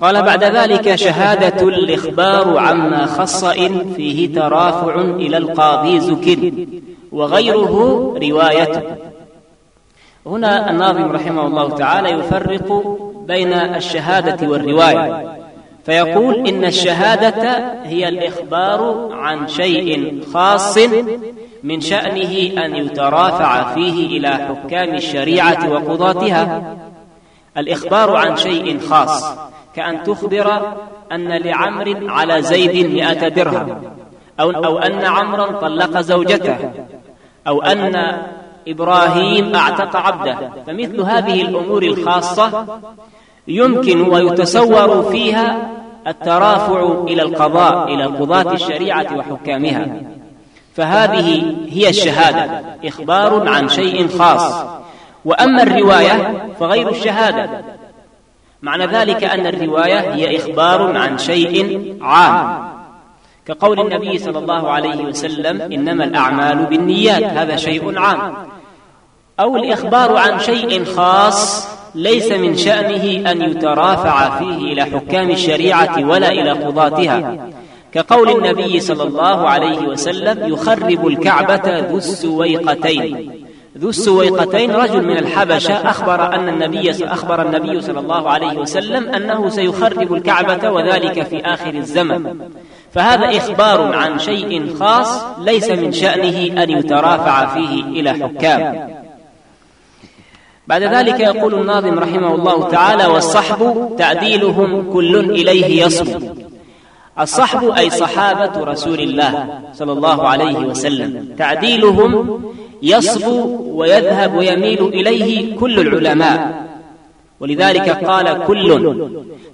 قال بعد ذلك شهادة الإخبار عما خص إن فيه ترافع إلى القاضي زكر وغيره روايته هنا الناظم رحمه الله تعالى يفرق بين الشهادة والرواية. فيقول إن الشهادة هي الإخبار عن شيء خاص من شأنه أن يترافع فيه إلى حكام الشريعة وقضاتها. الإخبار عن شيء خاص كأن تخبر أن لعمر على زيد مئة درهم أو, أو أن عمرا طلق زوجته أو أن إبراهيم أعتق عبده. فمثل هذه الأمور الخاصة يمكن ويتصور فيها الترافع إلى القضاء إلى قضاة الشريعة وحكامها. فهذه هي الشهادة إخبار عن شيء خاص. وأما الرواية فغير الشهادة. معنى ذلك أن الرواية هي إخبار عن شيء عام. كقول النبي صلى الله عليه وسلم إنما الأعمال بالنيات هذا شيء عام. أو الإخبار عن شيء خاص ليس من شأنه أن يترافع فيه إلى حكام الشريعة ولا إلى قضاتها. كقول النبي صلى الله عليه وسلم يخرب الكعبة ذو السويقتين. ذو السويقتين رجل من الحبشة أخبر أن النبي أخبر النبي صلى الله عليه وسلم أنه سيخرب الكعبة وذلك في آخر الزمن. فهذا إخبار عن شيء خاص ليس من شأنه أن يترافع فيه إلى حكام. بعد ذلك يقول الناظم رحمه الله تعالى والصحب تعديلهم كل إليه يصب. الصحب أي صحابة رسول الله صلى الله عليه وسلم. تعديلهم يصبو ويذهب ويميل إليه كل العلماء. ولذلك قال كل.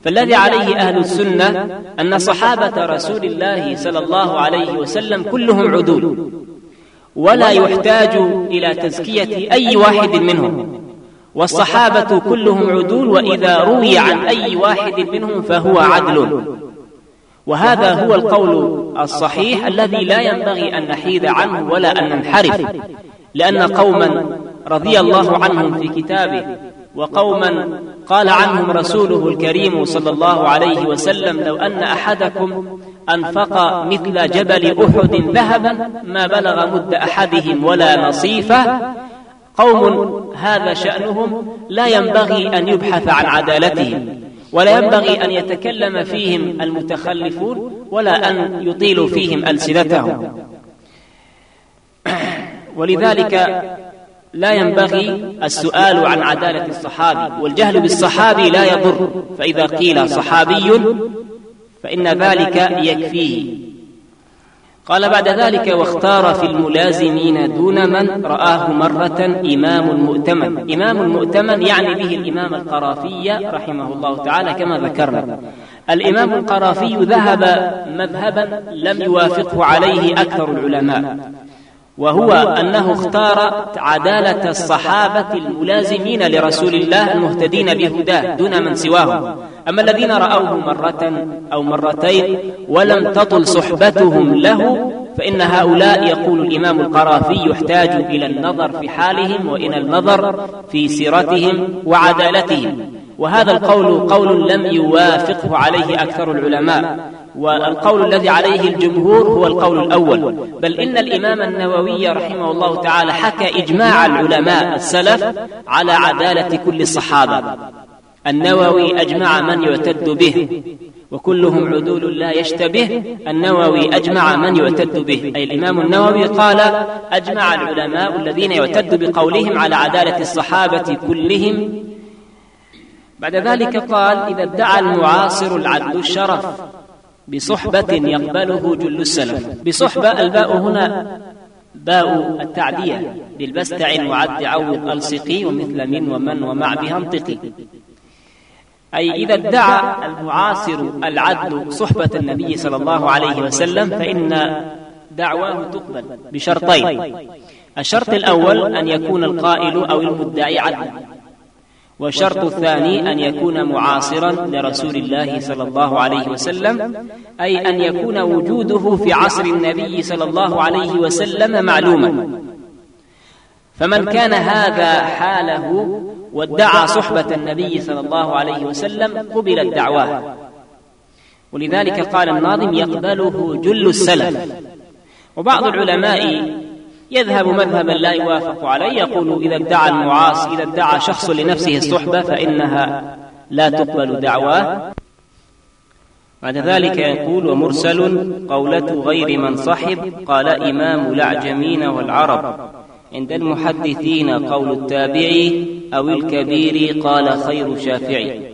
فالذي عليه أهل السنة أن صحابة رسول الله صلى الله عليه وسلم كلهم عدول ولا يحتاج إلى تزكية أي واحد منهم. والصحابة كلهم عدول وإذا روي عن أي واحد منهم فهو عدل. وهذا هو القول الصحيح الذي لا ينبغي أن نحيد عنه ولا أن ننحرف. لأن قوما رضي الله عنهم في كتابه. وقوما قال عنهم رسوله الكريم صلى الله عليه وسلم لو أن أحدكم أنفق مثل جبل أحد ذهبا ما بلغ مد أحدهم ولا نصيفة قوم هذا شأنهم لا ينبغي أن يبحث عن عدالتهم ولا ينبغي أن يتكلم فيهم المتخلفون ولا أن يطيلوا فيهم ألسنتهم. *clears throat* ولذلك لا ينبغي السؤال عن عدالة الصحابي والجهل بالصحابي لا يضر. فإذا قيل صحابي فإن ذلك يكفيه. قال بعد ذلك واختار في الملازمين دون من رآه مرة إمام مؤتمن إمام المؤتمن يعني به الإمام القرافي رحمه الله تعالى كما ذكرنا. الإمام القرافي ذهب مذهبا لم يوافقه عليه أكثر العلماء. وهو أنه اختار عدالة الصحابة الملازمين لرسول الله المهتدين بهداه دون من سواهم. أما الذين رأوه مرة أو مرتين ولم تطل صحبتهم له فإن هؤلاء يقول الإمام القرافي يحتاج إلى النظر في حالهم وإلى النظر في سيرتهم وعدالتهم. وهذا القول قول لم يوافقه عليه أكثر العلماء. والقول الذي عليه الجمهور هو القول الأول. بل إن الإمام النووي رحمه الله تعالى حكى إجماع العلماء السلف على عدالة كل الصحابة النووي أجمع من يعتد به وكلهم عدول لا يشتبه. النووي أجمع من يعتد به. أي الإمام النووي قال أجمع العلماء الذين يعتد بقولهم على عدالة الصحابة كلهم. بعد ذلك قال إذا ادعى المعاصر العدل الشرف بصحبة يقبله جل السلف. بصحبة الباء هنا باء التعدية للبستع وعد عوض ألصقي ومثل من ومن ومع بها انطقي أي إذا ادعى المعاصر العدل صحبة النبي صلى الله عليه وسلم فإن دعواه تقبل بشرطين. الشرط الأول أن يكون القائل أو المدعي عدلا. والشرط الثاني أن يكون معاصرا لرسول الله صلى الله عليه وسلم أي أن يكون وجوده في عصر النبي صلى الله عليه وسلم معلوما. فمن كان هذا حاله وادعى صحبة النبي صلى الله عليه وسلم قبلت دعواه. ولذلك قال الناظم يقبله جل السلف. وبعض العلماء يذهب مذهبا لا يوافق عليه يقول إذا ادعى المعاص إذا ادعى شخص لنفسه الصحبة فإنها لا تقبل دعواه. بعد ذلك يقول ومرسل قولة غير من صحب قال إمام الأعجمين والعرب عند المحدثين قول التابعي أو الكبير قال خير شافعي.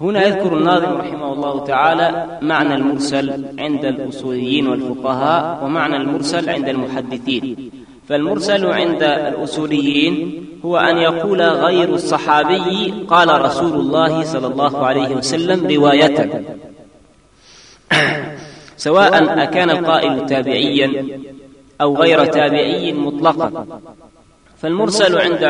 هنا يذكر الناظم رحمه الله تعالى معنى المرسل عند الأصوليين والفقهاء ومعنى المرسل عند المحدثين. فالمرسل عند الأصوليين هو أن يقول غير الصحابي قال رسول الله صلى الله عليه وسلم رواية. *coughs* سواء أكان القائل تابعيا أو غير تابعي مطلقا. فالمرسل عند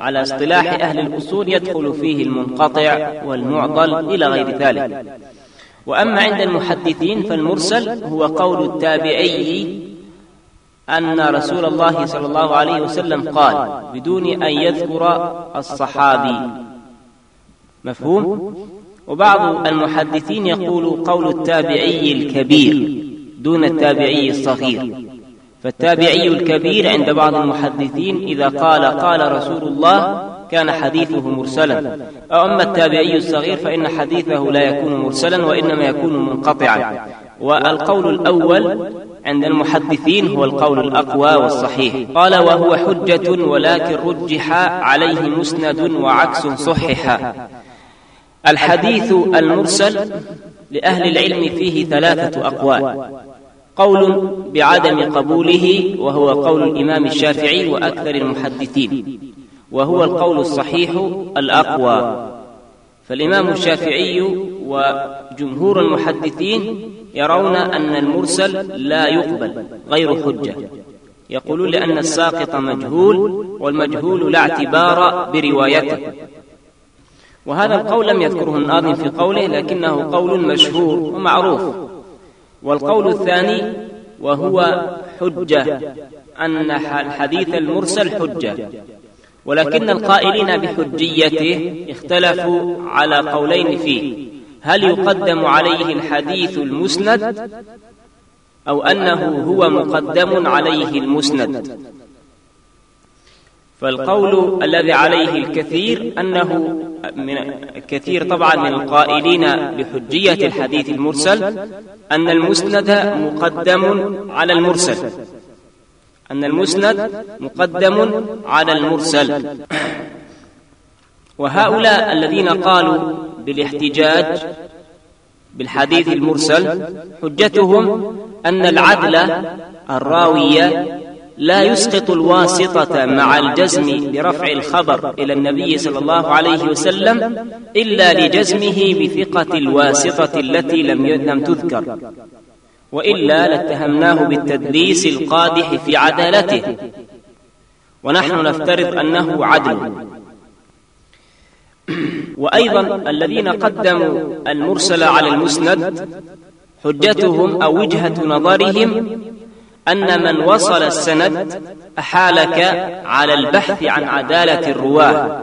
على اصطلاح أهل الأصول يدخل فيه المنقطع والمعضل إلى غير ذلك. وأما عند المحدثين فالمرسل هو قول التابعي أن رسول الله صلى الله عليه وسلم قال بدون أن يذكر الصحابي. مفهوم؟ وبعض المحدثين يقول قول التابعي الكبير دون التابعي الصغير. فالتابعي الكبير عند بعض المحدثين إذا قال قال رسول الله كان حديثه مرسلا. أما التابعي الصغير فإن حديثه لا يكون مرسلا وإنما يكون منقطعا. والقول الأول عند المحدثين هو القول الأقوى والصحيح. قال وهو حجة ولكن رجح عليه مسند وعكس صحح الحديث المرسل لأهل العلم فيه ثلاثة أقوال. قول بعدم قبوله وهو قول الإمام الشافعي وأكثر المحدثين وهو القول الصحيح الأقوى. فالإمام الشافعي وجمهور المحدثين يرون أن المرسل لا يقبل غير حجة. يقولون لأن الساقط مجهول والمجهول لا اعتبار بروايته. وهذا القول لم يذكره الناظم في قوله لكنه قول مشهور ومعروف. والقول الثاني وهو حجة أن الحديث المرسل حجة. ولكن القائلين بحجيته اختلفوا على قولين فيه. هل يقدم عليه الحديث المسند أو أنه هو مقدم عليه المسند؟ فالقول الذي عليه الكثير أنه من كثير طبعا من القائلين بحجية الحديث المرسل أن المسند مقدم على المرسل. أن المسند مقدم على المرسل. وهؤلاء الذين قالوا بالاحتجاج بالحديث المرسل حجتهم أن العدل الراوية لا يسقط الواسطة مع الجزم برفع الخبر إلى النبي صلى الله عليه وسلم إلا لجزمه بثقة الواسطة التي لم لم تذكر. وإلا لاتهمناه بالتدليس القادح في عدالته. ونحن نفترض أنه عدل. وأيضا الذين قدموا المرسل على المسند حجتهم أو وجهة نظرهم أن من وصل السند أحالك على البحث عن عدالة الرواة.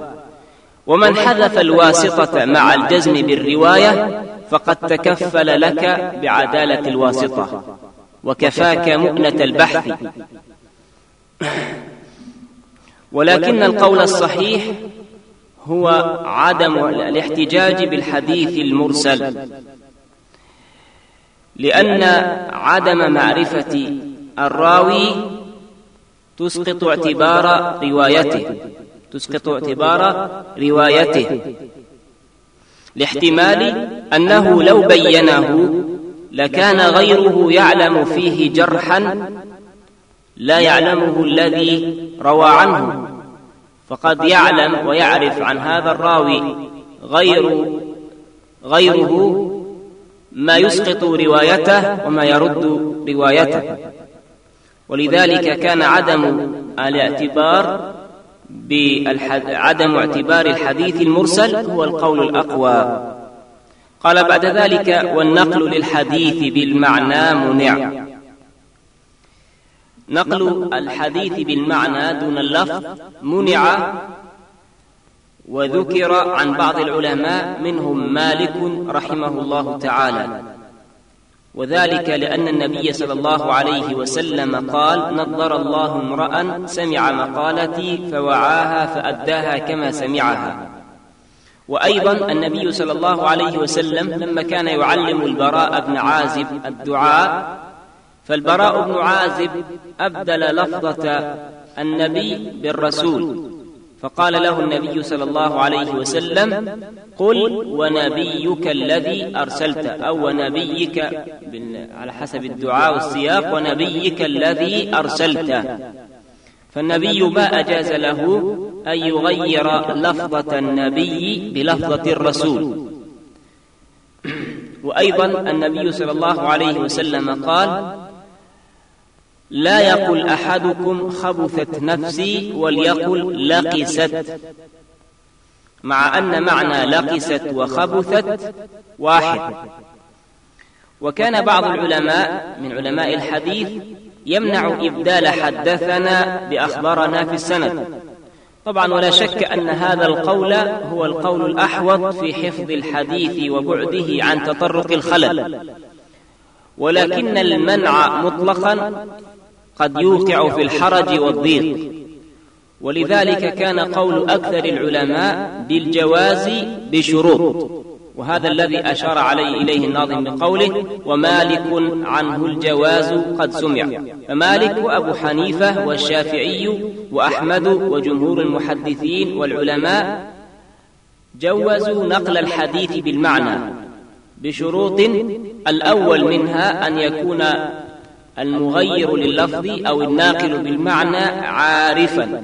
ومن حذف الواسطة مع الجزم بالرواية فقد تكفل لك بعدالة الواسطة. وكفاك مؤنة البحث. ولكن القول الصحيح هو عدم الاحتجاج بالحديث المرسل. لأن عدم معرفة الراوي تسقط اعتبار روايته تسقط اعتبار روايته. لاحتمال أنه لو بينه لكان غيره يعلم فيه جرحا لا يعلمه الذي روى عنه. فقد يعلم ويعرف عن هذا الراوي غير غيره ما يسقط روايته وما يرد روايته. ولذلك كان عدم الاعتبار بعدم اعتبار الحديث المرسل هو القول الأقوى. قال بعد ذلك والنقل للحديث بالمعنى منع. نقل الحديث بالمعنى دون اللفظ منع وذكر عن بعض العلماء منهم مالك رحمه الله تعالى. وذلك لأن النبي صلى الله عليه وسلم قال نظر الله امرأ سمع مقالتي فوعاها فأداها كما سمعها. وأيضا النبي صلى الله عليه وسلم لما كان يعلم البراء بن عازب الدعاء فالبراء بن عازب أبدل لفظة النبي بالرسول. فقال له النبي صلى الله عليه وسلم قل ونبيك الذي أرسلت أو ونبيك على حسب الدعاء والسياق ونبيك الذي أرسلت. فالنبي ما أجاز له أن يغير لفظة النبي بلفظة الرسول. وأيضا النبي صلى الله عليه وسلم قال لا يقل أحدكم خبثت نفسي وليقل لقست. مع أن معنى لقست وخبثت واحد. وكان بعض العلماء من علماء الحديث يمنع إبدال حدثنا بأخبارنا في السند. طبعا ولا شك أن هذا القول هو القول الأحوط في حفظ الحديث وبعده عن تطرق الخلل. ولكن المنع مطلقا قد يوقع في الحرج والضيق. ولذلك كان قول أكثر العلماء بالجواز بشروط. وهذا الذي أشار عليه إليه الناظم بقوله ومالك عنه الجواز قد سمع. فمالك وأبو حنيفة والشافعي وأحمد وجمهور المحدثين والعلماء جوزوا نقل الحديث بالمعنى بشروط الأول منها أن يكون المغير لللفظ أو الناقل بالمعنى عارفا.